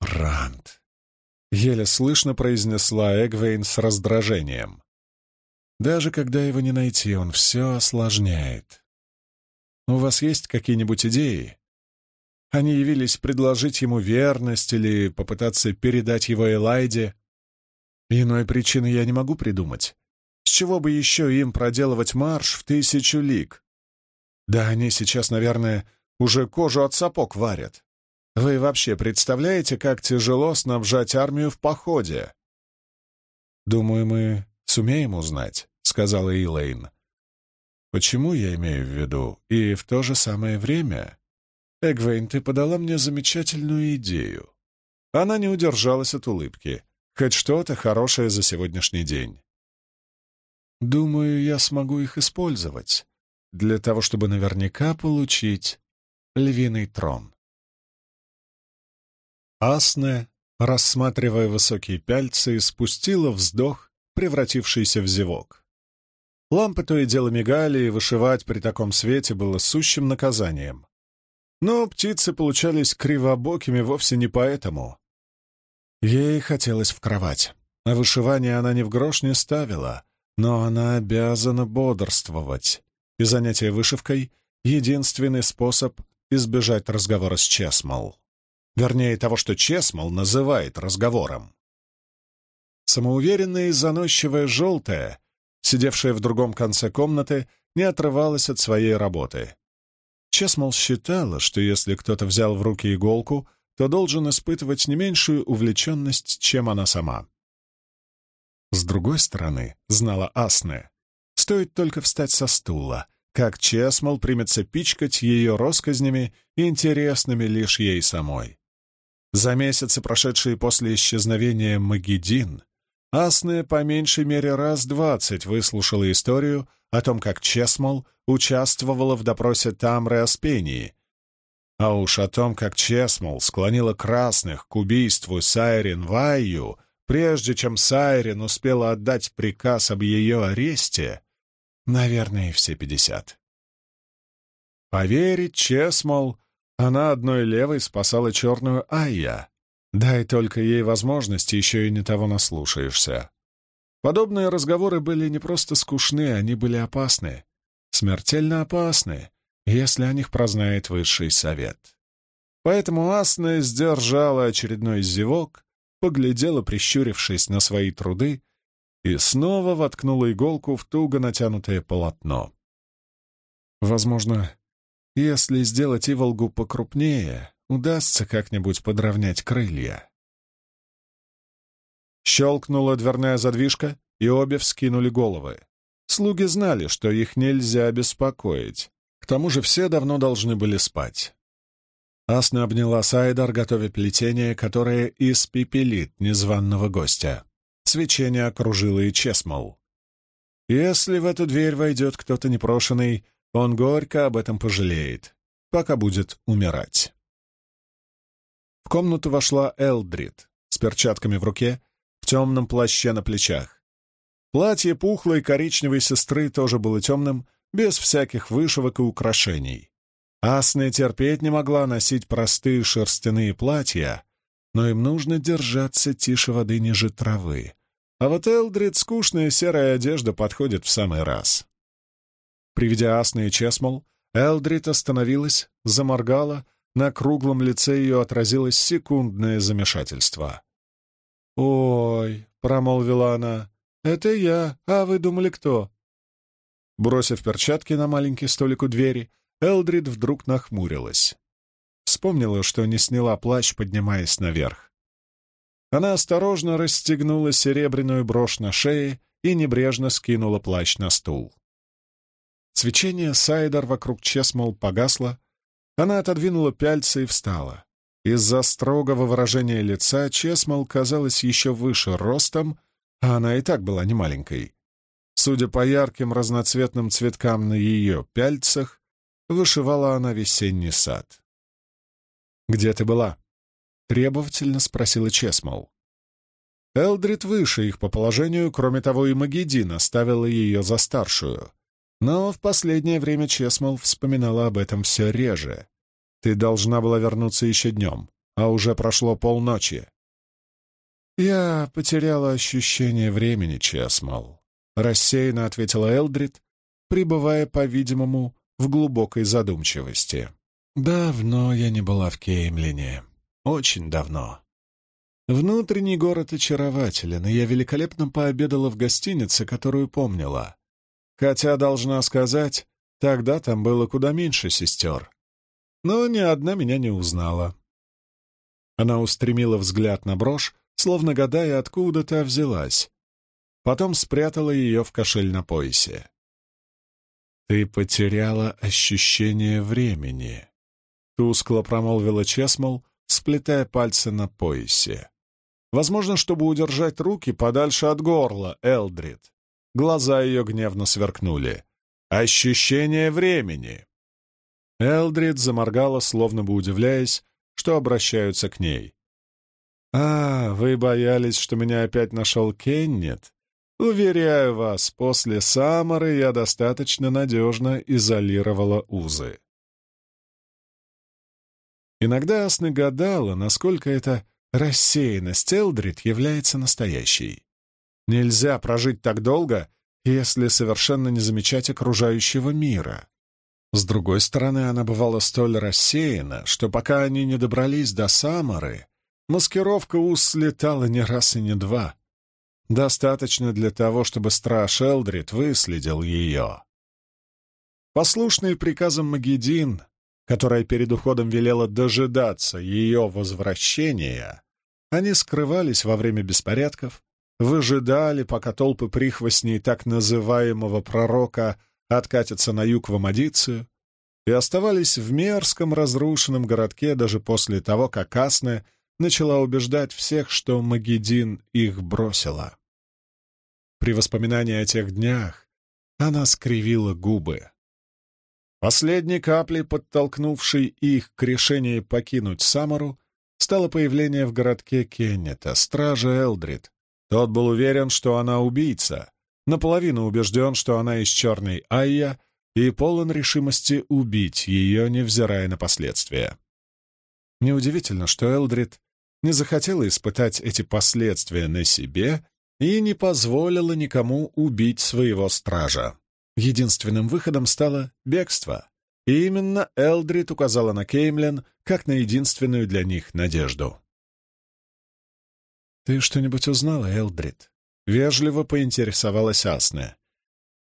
«Ранд», — еле слышно произнесла Эгвейн с раздражением. «Даже когда его не найти, он все осложняет. У вас есть какие-нибудь идеи? Они явились предложить ему верность или попытаться передать его Элайде. Иной причины я не могу придумать. С чего бы еще им проделывать марш в тысячу лиг? Да они сейчас, наверное, уже кожу от сапог варят. Вы вообще представляете, как тяжело снабжать армию в походе? Думаю, мы сумеем узнать, сказала Илэйн. Почему я имею в виду? И в то же самое время... Эгвейн, ты подала мне замечательную идею. Она не удержалась от улыбки. Хоть что-то хорошее за сегодняшний день. Думаю, я смогу их использовать для того, чтобы наверняка получить львиный трон. Асне, рассматривая высокие пяльцы, спустила вздох, превратившийся в зевок. Лампы то и дело мигали, и вышивать при таком свете было сущим наказанием. Но птицы получались кривобокими вовсе не поэтому. Ей хотелось в кровать, а вышивание она ни в грош не ставила, но она обязана бодрствовать, и занятие вышивкой — единственный способ избежать разговора с Чесмол. Вернее, того, что Чесмол называет разговором. Самоуверенная и заносчивая желтая, сидевшая в другом конце комнаты, не отрывалась от своей работы. Чесмол считала, что если кто-то взял в руки иголку, то должен испытывать не меньшую увлеченность, чем она сама. С другой стороны, знала Асне, стоит только встать со стула, как Чесмол примется пичкать ее росказнями, интересными лишь ей самой. За месяцы, прошедшие после исчезновения Магедин, Асне по меньшей мере раз двадцать выслушала историю о том, как Чесмол участвовала в допросе Тамры Аспении, а уж о том, как Чесмол склонила красных к убийству Сайрин Вайю, прежде чем Сайрин успела отдать приказ об ее аресте, наверное, все пятьдесят. Поверить Чесмол она одной левой спасала черную Айя. Дай только ей возможности, еще и не того наслушаешься. Подобные разговоры были не просто скучны, они были опасны. Смертельно опасны, если о них прознает высший совет. Поэтому Асна сдержала очередной зевок, поглядела, прищурившись на свои труды, и снова воткнула иголку в туго натянутое полотно. Возможно, если сделать Иволгу покрупнее, удастся как-нибудь подровнять крылья. Щелкнула дверная задвижка, и обе вскинули головы. Слуги знали, что их нельзя беспокоить. К тому же все давно должны были спать. Асна обняла Сайдар, готовя плетение, которое испепелит незваного гостя. Свечение окружило и Чесмол. Если в эту дверь войдет кто-то непрошенный, он горько об этом пожалеет, пока будет умирать. В комнату вошла Элдрид с перчатками в руке, темном плаще на плечах. Платье пухлой коричневой сестры тоже было темным, без всяких вышивок и украшений. Асна терпеть не могла носить простые шерстяные платья, но им нужно держаться тише воды ниже травы. А вот Элдрид скучная серая одежда подходит в самый раз. Приведя Асны и Чесмол, Элдрид остановилась, заморгала, на круглом лице ее отразилось секундное замешательство. «Ой», — промолвила она, — «это я, а вы думали, кто?» Бросив перчатки на маленький столик у двери, Элдрид вдруг нахмурилась. Вспомнила, что не сняла плащ, поднимаясь наверх. Она осторожно расстегнула серебряную брошь на шее и небрежно скинула плащ на стул. Свечение Сайдар вокруг Чесмол погасло. Она отодвинула пяльцы и встала. Из-за строгого выражения лица Чесмол казалась еще выше ростом, а она и так была немаленькой. Судя по ярким разноцветным цветкам на ее пяльцах, вышивала она весенний сад. «Где ты была?» — требовательно спросила Чесмол. Элдрид выше их по положению, кроме того, и Магеддин оставила ее за старшую. Но в последнее время Чесмол вспоминала об этом все реже. Ты должна была вернуться еще днем, а уже прошло полночи. «Я потеряла ощущение времени, Чесмол», — рассеянно ответила Элдрид, пребывая, по-видимому, в глубокой задумчивости. «Давно я не была в Кеймлине. Очень давно. Внутренний город очарователен, и я великолепно пообедала в гостинице, которую помнила. Хотя, должна сказать, тогда там было куда меньше сестер. Но ни одна меня не узнала. Она устремила взгляд на брошь, словно гадая, откуда та взялась. Потом спрятала ее в кошель на поясе. «Ты потеряла ощущение времени», — тускло промолвила Чесмол, сплетая пальцы на поясе. Возможно, чтобы удержать руки подальше от горла, Элдрид. Глаза ее гневно сверкнули. «Ощущение времени!» Элдрид заморгала, словно бы удивляясь, что обращаются к ней. «А, вы боялись, что меня опять нашел Кеннет? Уверяю вас, после Самары я достаточно надежно изолировала узы». Иногда Асны гадала, насколько эта рассеянность Элдрид является настоящей. Нельзя прожить так долго, если совершенно не замечать окружающего мира. С другой стороны, она бывала столь рассеяна, что пока они не добрались до Самары, маскировка Ус не раз и не два. Достаточно для того, чтобы страж Элдрид выследил ее. Послушный приказом Магедин, которая перед уходом велела дожидаться ее возвращения, они скрывались во время беспорядков, выжидали, пока толпы прихвостней так называемого пророка откатятся на юг в Амадицию, и оставались в мерзком разрушенном городке даже после того, как Асне начала убеждать всех, что Магедин их бросила. При воспоминании о тех днях она скривила губы. Последней каплей, подтолкнувшей их к решению покинуть Самару, стало появление в городке Кеннета, стража Элдрид, тот был уверен, что она убийца, наполовину убежден, что она из черной Айя, и полон решимости убить ее, невзирая на последствия. Неудивительно, что Элдрид не захотела испытать эти последствия на себе и не позволила никому убить своего стража. Единственным выходом стало бегство, и именно Элдрид указала на Кеймлен как на единственную для них надежду. «Ты что-нибудь узнала, Элдрид?» — вежливо поинтересовалась Асне.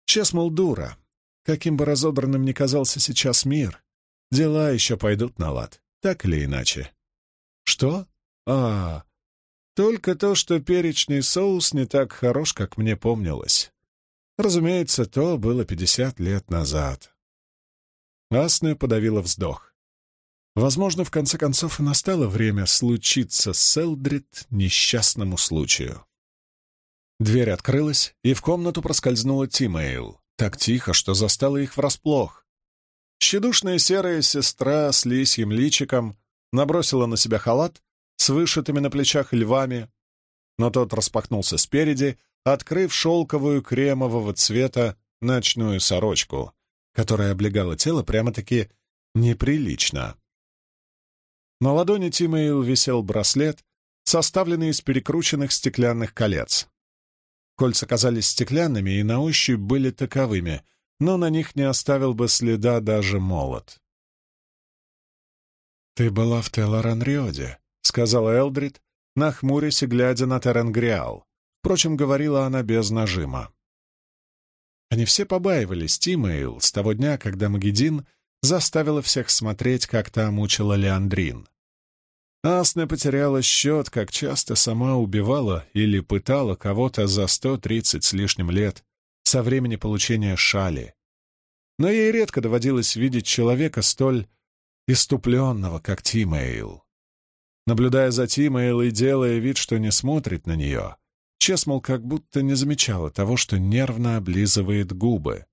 «Чес, мол, дура. Каким бы разодранным ни казался сейчас мир, дела еще пойдут на лад, так или иначе». «Что? А, только то, что перечный соус не так хорош, как мне помнилось. Разумеется, то было пятьдесят лет назад». Асне подавила вздох. Возможно, в конце концов настало время случиться с Элдрид несчастному случаю. Дверь открылась, и в комнату проскользнула Тимейл, так тихо, что застала их врасплох. Щедушная серая сестра с лисьим личиком набросила на себя халат с вышитыми на плечах львами, но тот распахнулся спереди, открыв шелковую кремового цвета ночную сорочку, которая облегала тело прямо-таки неприлично. На ладони Тимейл висел браслет, составленный из перекрученных стеклянных колец. Кольца казались стеклянными и на ощупь были таковыми, но на них не оставил бы следа даже молот. «Ты была в Телоранриоде», — сказала Элдрид, нахмурясь и глядя на Теренгриал. Впрочем, говорила она без нажима. Они все побаивались Тимейл с того дня, когда Магедин заставила всех смотреть, как та мучила Леандрин. Асна потеряла счет, как часто сама убивала или пытала кого-то за сто тридцать с лишним лет со времени получения шали. Но ей редко доводилось видеть человека столь иступленного, как Тимейл. Наблюдая за Тимейл и делая вид, что не смотрит на нее, Чесмол как будто не замечала того, что нервно облизывает губы.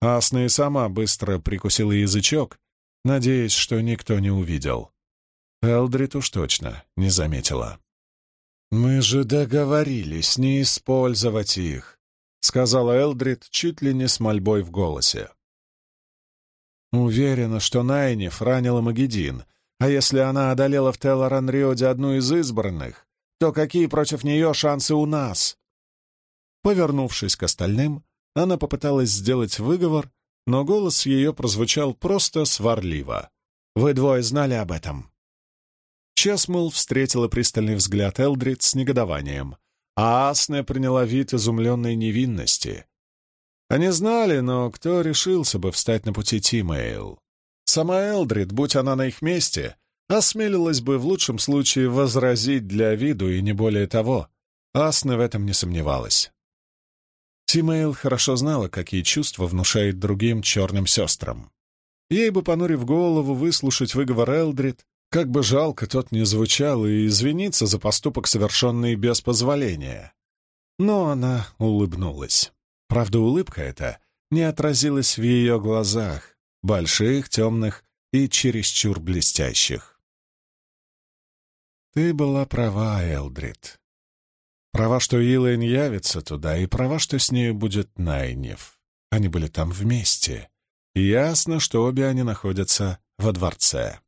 Асна и сама быстро прикусила язычок, надеясь, что никто не увидел. Элдрид уж точно не заметила. «Мы же договорились не использовать их», — сказала Элдрид чуть ли не с мольбой в голосе. Уверена, что Найниф ранила Магедин, а если она одолела в Телоранриоде одну из избранных, то какие против нее шансы у нас? Повернувшись к остальным, она попыталась сделать выговор, но голос ее прозвучал просто сварливо. «Вы двое знали об этом?» Чесмул встретила пристальный взгляд Элдрид с негодованием, а Асне приняла вид изумленной невинности. Они знали, но кто решился бы встать на пути Тимейл? Сама Элдрид, будь она на их месте, осмелилась бы в лучшем случае возразить для виду и не более того. Асна в этом не сомневалась. Тимейл хорошо знала, какие чувства внушает другим черным сестрам. Ей бы, понурив голову, выслушать выговор Элдрид, как бы жалко тот не звучал, и извиниться за поступок, совершенный без позволения. Но она улыбнулась. Правда, улыбка эта не отразилась в ее глазах, больших, темных и чересчур блестящих. «Ты была права, Элдрид. Права, что Илайн явится туда, и права, что с нею будет Найнев. Они были там вместе. И ясно, что обе они находятся во дворце.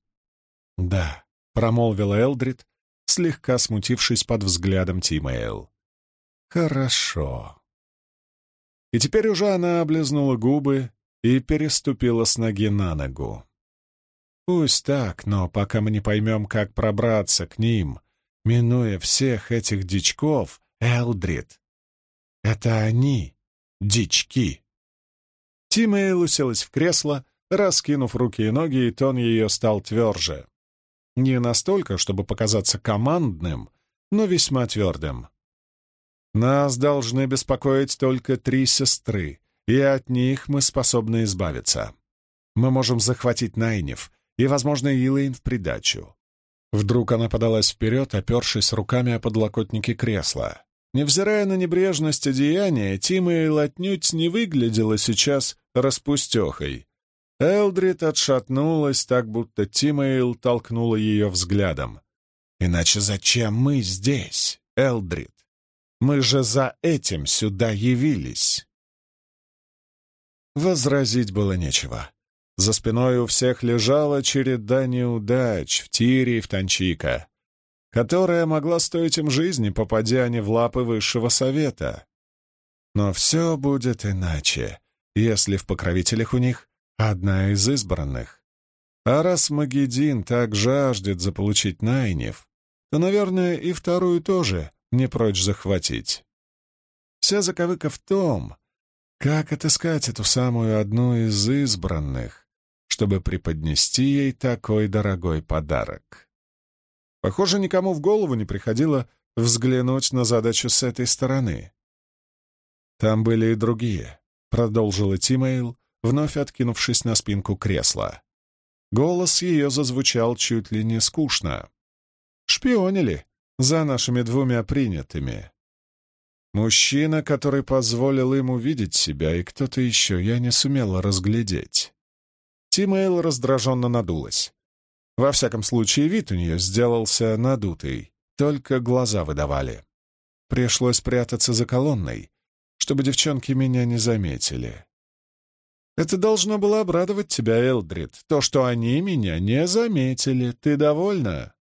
«Да», — промолвила Элдрид, слегка смутившись под взглядом Тимэйл. «Хорошо». И теперь уже она облизнула губы и переступила с ноги на ногу. «Пусть так, но пока мы не поймем, как пробраться к ним, минуя всех этих дичков, Элдрид. Это они, дички. Тимейл уселась в кресло, раскинув руки и ноги, и тон ее стал тверже. Не настолько, чтобы показаться командным, но весьма твердым. Нас должны беспокоить только три сестры, и от них мы способны избавиться. Мы можем захватить Найнев и, возможно, Илэйн в придачу. Вдруг она подалась вперед, опершись руками о подлокотники кресла. Невзирая на небрежность одеяния, Тимэйл отнюдь не выглядела сейчас распустехой. Элдрид отшатнулась, так будто Тимэйл толкнула ее взглядом. «Иначе зачем мы здесь, Элдрид? Мы же за этим сюда явились!» Возразить было нечего. За спиной у всех лежала череда неудач в Тире и в Танчика, которая могла стоить им жизни, попадя они в лапы высшего совета. Но все будет иначе, если в покровителях у них одна из избранных. А раз Магедин так жаждет заполучить Найнев, то, наверное, и вторую тоже не прочь захватить. Вся заковыка в том, как отыскать эту самую одну из избранных, чтобы преподнести ей такой дорогой подарок. Похоже, никому в голову не приходило взглянуть на задачу с этой стороны. «Там были и другие», — продолжила Тимейл, вновь откинувшись на спинку кресла. Голос ее зазвучал чуть ли не скучно. «Шпионили за нашими двумя принятыми. Мужчина, который позволил им увидеть себя, и кто-то еще я не сумела разглядеть. Тимейл раздраженно надулась. Во всяком случае, вид у нее сделался надутый, только глаза выдавали. Пришлось прятаться за колонной, чтобы девчонки меня не заметили. Это должно было обрадовать тебя, Элдрид, то, что они меня не заметили. Ты довольна?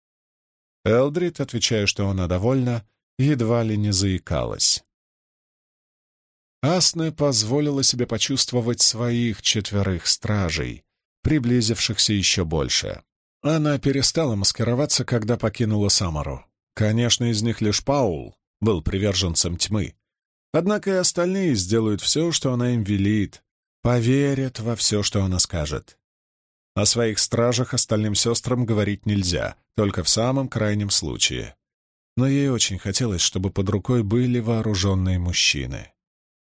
Элдрид, отвечая, что она довольна, едва ли не заикалась. Асна позволила себе почувствовать своих четверых стражей, приблизившихся еще больше. Она перестала маскироваться, когда покинула Самару. Конечно, из них лишь Паул был приверженцем тьмы. Однако и остальные сделают все, что она им велит, поверят во все, что она скажет. О своих стражах остальным сестрам говорить нельзя, только в самом крайнем случае. Но ей очень хотелось, чтобы под рукой были вооруженные мужчины.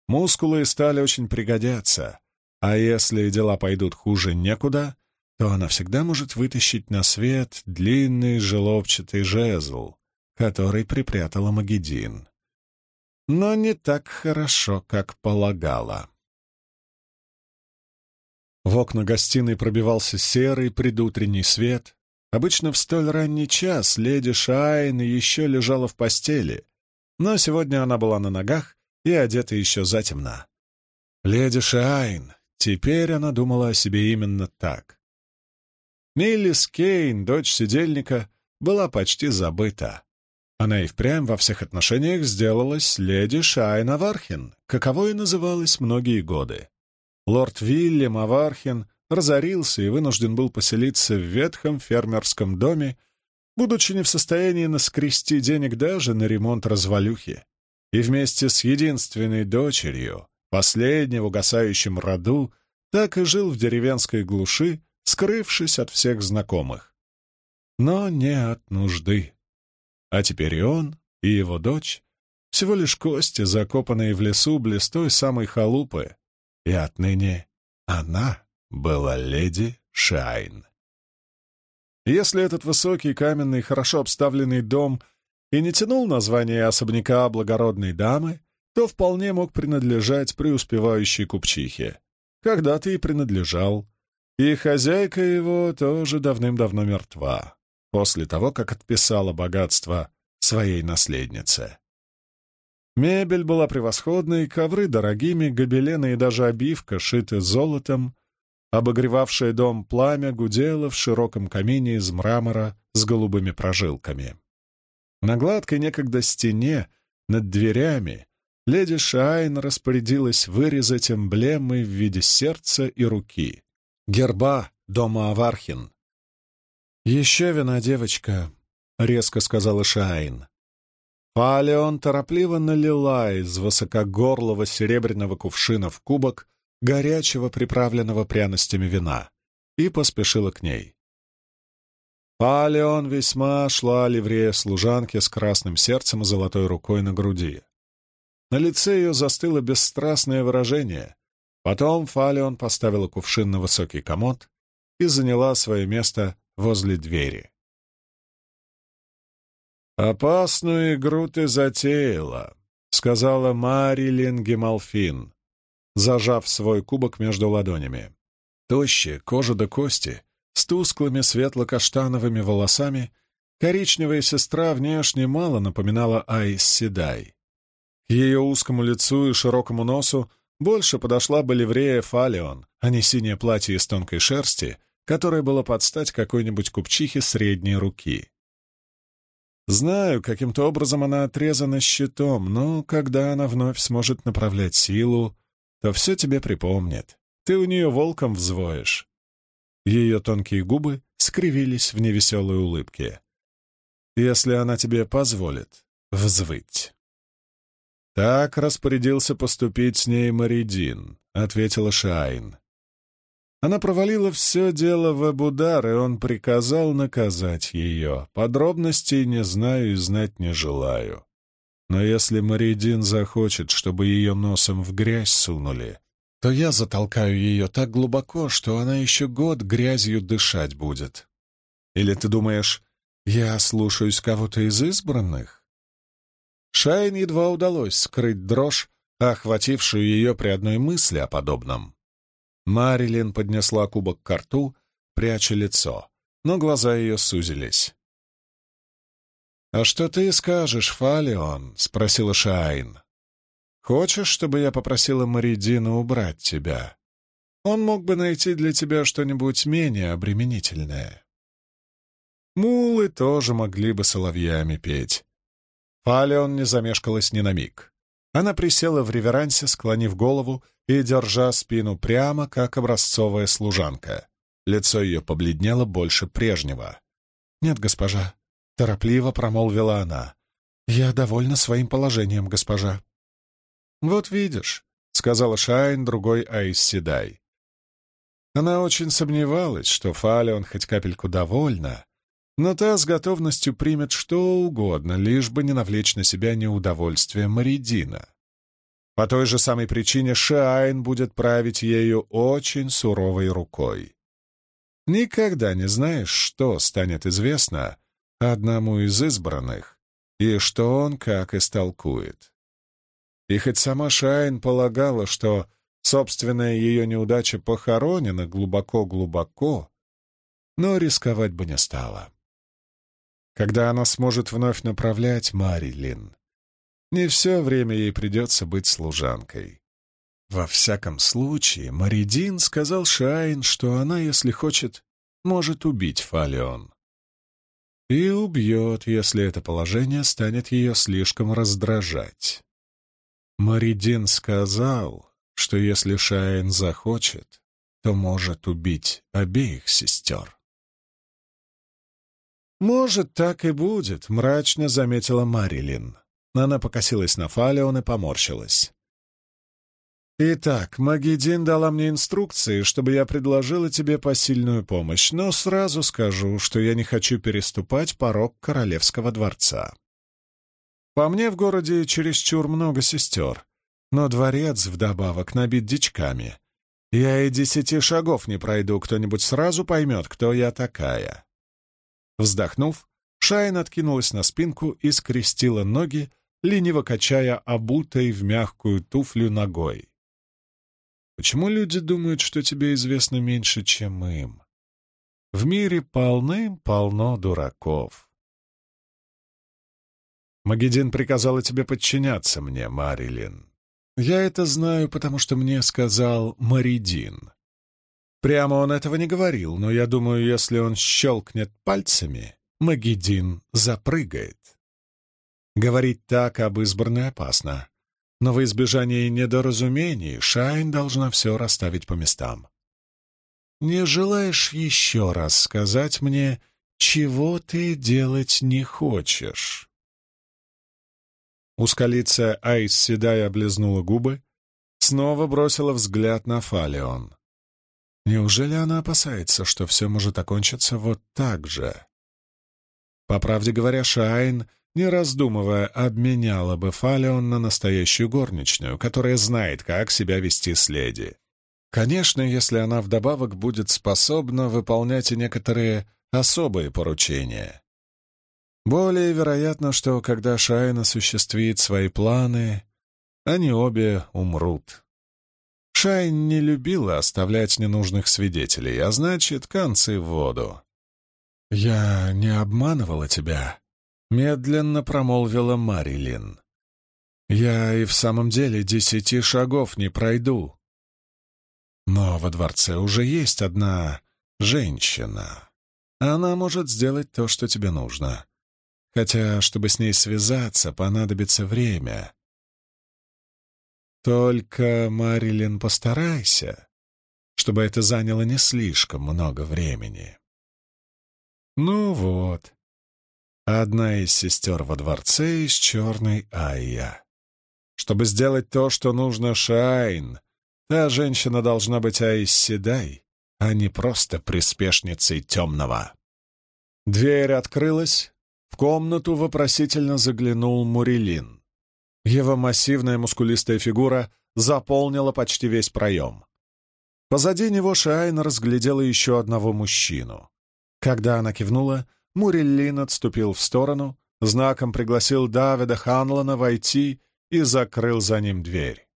Мускулы стали очень пригодятся, а если дела пойдут хуже некуда, то она всегда может вытащить на свет длинный желобчатый жезл, который припрятала Магедин. Но не так хорошо, как полагала. В окна гостиной пробивался серый предутренний свет. Обычно в столь ранний час леди Шайн еще лежала в постели, но сегодня она была на ногах и одета еще затемно. Леди Шайн, теперь она думала о себе именно так. Миллис Кейн, дочь сидельника, была почти забыта. Она и впрямь во всех отношениях сделалась леди Шайн Авархин, каковой и называлась многие годы. Лорд Вильям Авархин разорился и вынужден был поселиться в ветхом фермерском доме, будучи не в состоянии наскрести денег даже на ремонт развалюхи. И вместе с единственной дочерью, последней в угасающем роду, так и жил в деревенской глуши, скрывшись от всех знакомых. Но не от нужды. А теперь и он, и его дочь — всего лишь кости, закопанные в лесу близ той самой халупы, и отныне она была леди Шайн. Если этот высокий, каменный, хорошо обставленный дом и не тянул название особняка благородной дамы, то вполне мог принадлежать преуспевающей купчихе. Когда-то и принадлежал. И хозяйка его тоже давным-давно мертва, после того, как отписала богатство своей наследнице. Мебель была превосходной, ковры дорогими, гобелены и даже обивка шиты золотом. Обогревавшее дом пламя гудело в широком камине из мрамора с голубыми прожилками. На гладкой некогда стене, над дверями, леди Шайн распорядилась вырезать эмблемы в виде сердца и руки. Герба дома Авархин. «Еще вина, девочка», — резко сказала Шайн. Палеон торопливо налила из высокогорлого серебряного кувшина в кубок горячего, приправленного пряностями вина, и поспешила к ней. Палеон весьма шла ливрея служанки с красным сердцем и золотой рукой на груди. На лице ее застыло бесстрастное выражение. Потом Фалеон поставила кувшин на высокий комод и заняла свое место возле двери. «Опасную игру ты затеяла», — сказала Марилин Гемалфин, зажав свой кубок между ладонями. Тощие, кожа до кости, с тусклыми светло-каштановыми волосами, коричневая сестра внешне мало напоминала Айс Седай. К ее узкому лицу и широкому носу больше подошла бы ливрея Фалеон, а не синее платье из тонкой шерсти, которое было под стать какой-нибудь купчихе средней руки. Знаю, каким-то образом она отрезана щитом, но когда она вновь сможет направлять силу, то все тебе припомнит. Ты у нее волком взвоишь. Ее тонкие губы скривились в невеселой улыбке. Если она тебе позволит взвыть. Так распорядился поступить с ней Маридин, ответила Шайн. Она провалила все дело в Эбудар, и он приказал наказать ее. Подробностей не знаю и знать не желаю. Но если Маридин захочет, чтобы ее носом в грязь сунули, то я затолкаю ее так глубоко, что она еще год грязью дышать будет. Или ты думаешь, я слушаюсь кого-то из избранных? Шайн едва удалось скрыть дрожь, охватившую ее при одной мысли о подобном. Марилин поднесла кубок к рту, пряча лицо, но глаза ее сузились. «А что ты скажешь, Фалион?» — спросила Шайн. «Хочешь, чтобы я попросила Маридина убрать тебя? Он мог бы найти для тебя что-нибудь менее обременительное». Мулы тоже могли бы соловьями петь. Фалион не замешкалась ни на миг. Она присела в реверансе, склонив голову и держа спину прямо, как образцовая служанка. Лицо ее побледнело больше прежнего. «Нет, госпожа», — торопливо промолвила она. «Я довольна своим положением, госпожа». «Вот видишь», — сказала Шайн другой Айс Седай. Она очень сомневалась, что Фалион хоть капельку довольна, но та с готовностью примет что угодно, лишь бы не навлечь на себя неудовольствие Маридина. По той же самой причине Шайн будет править ею очень суровой рукой. Никогда не знаешь, что станет известно одному из избранных, и что он как истолкует. И хоть сама Шайн полагала, что собственная ее неудача похоронена глубоко-глубоко, но рисковать бы не стала. Когда она сможет вновь направлять Марилин, не все время ей придется быть служанкой. Во всяком случае, Маридин сказал Шайн, что она, если хочет, может убить Фалион. И убьет, если это положение станет ее слишком раздражать. Маридин сказал, что если Шайн захочет, то может убить обеих сестер. «Может, так и будет», — мрачно заметила Марилин. Она покосилась на Фалион и поморщилась. «Итак, Магидин дала мне инструкции, чтобы я предложила тебе посильную помощь, но сразу скажу, что я не хочу переступать порог королевского дворца. По мне в городе чересчур много сестер, но дворец вдобавок набит дичками. Я и десяти шагов не пройду, кто-нибудь сразу поймет, кто я такая». Вздохнув, Шайн откинулась на спинку и скрестила ноги, лениво качая обутой в мягкую туфлю ногой. Почему люди думают, что тебе известно меньше, чем им? В мире полным-полно дураков. Магедин приказала тебе подчиняться мне, Марилин. Я это знаю, потому что мне сказал Маридин. Прямо он этого не говорил, но я думаю, если он щелкнет пальцами, Магедин запрыгает. Говорить так об избранной опасно но во избежание недоразумений Шайн должна все расставить по местам. «Не желаешь еще раз сказать мне, чего ты делать не хочешь?» Ускалица Айс седая облизнула губы, снова бросила взгляд на Фалион. Неужели она опасается, что все может окончиться вот так же? По правде говоря, Шайн не раздумывая, обменяла бы Фалеон на настоящую горничную, которая знает, как себя вести с леди. Конечно, если она вдобавок будет способна выполнять и некоторые особые поручения. Более вероятно, что когда Шайн осуществит свои планы, они обе умрут. Шайн не любила оставлять ненужных свидетелей, а значит, концы в воду. «Я не обманывала тебя», Медленно промолвила Марилин. «Я и в самом деле десяти шагов не пройду. Но во дворце уже есть одна женщина. Она может сделать то, что тебе нужно. Хотя, чтобы с ней связаться, понадобится время. Только, Марилин, постарайся, чтобы это заняло не слишком много времени. Ну вот, Одна из сестер во дворце из черной Айя. Чтобы сделать то, что нужно Шайн, та женщина должна быть Айс Седай, а не просто приспешницей темного. Дверь открылась, в комнату вопросительно заглянул Мурилин. Его массивная мускулистая фигура заполнила почти весь проем. Позади него Шайн разглядела еще одного мужчину. Когда она кивнула, Муриллин отступил в сторону, знаком пригласил Давида Ханлона войти и закрыл за ним дверь.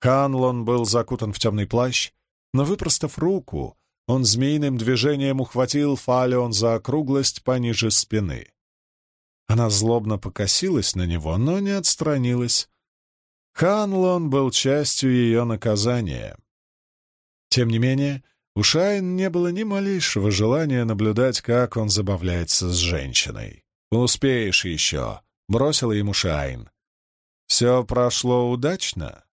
Ханлон был закутан в темный плащ, но, выпростав руку, он змеиным движением ухватил Фалион за округлость пониже спины. Она злобно покосилась на него, но не отстранилась. Ханлон был частью ее наказания. Тем не менее, у Шайн не было ни малейшего желания наблюдать, как он забавляется с женщиной. «Успеешь еще», — бросила ему Шайн. Все прошло удачно?»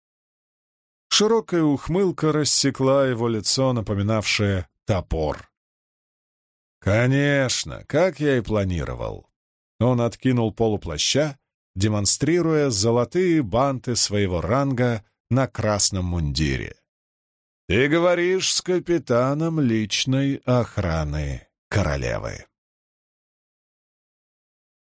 Широкая ухмылка рассекла его лицо, напоминавшее топор. «Конечно, как я и планировал». Он откинул полуплаща, демонстрируя золотые банты своего ранга на красном мундире. «Ты говоришь с капитаном личной охраны королевы».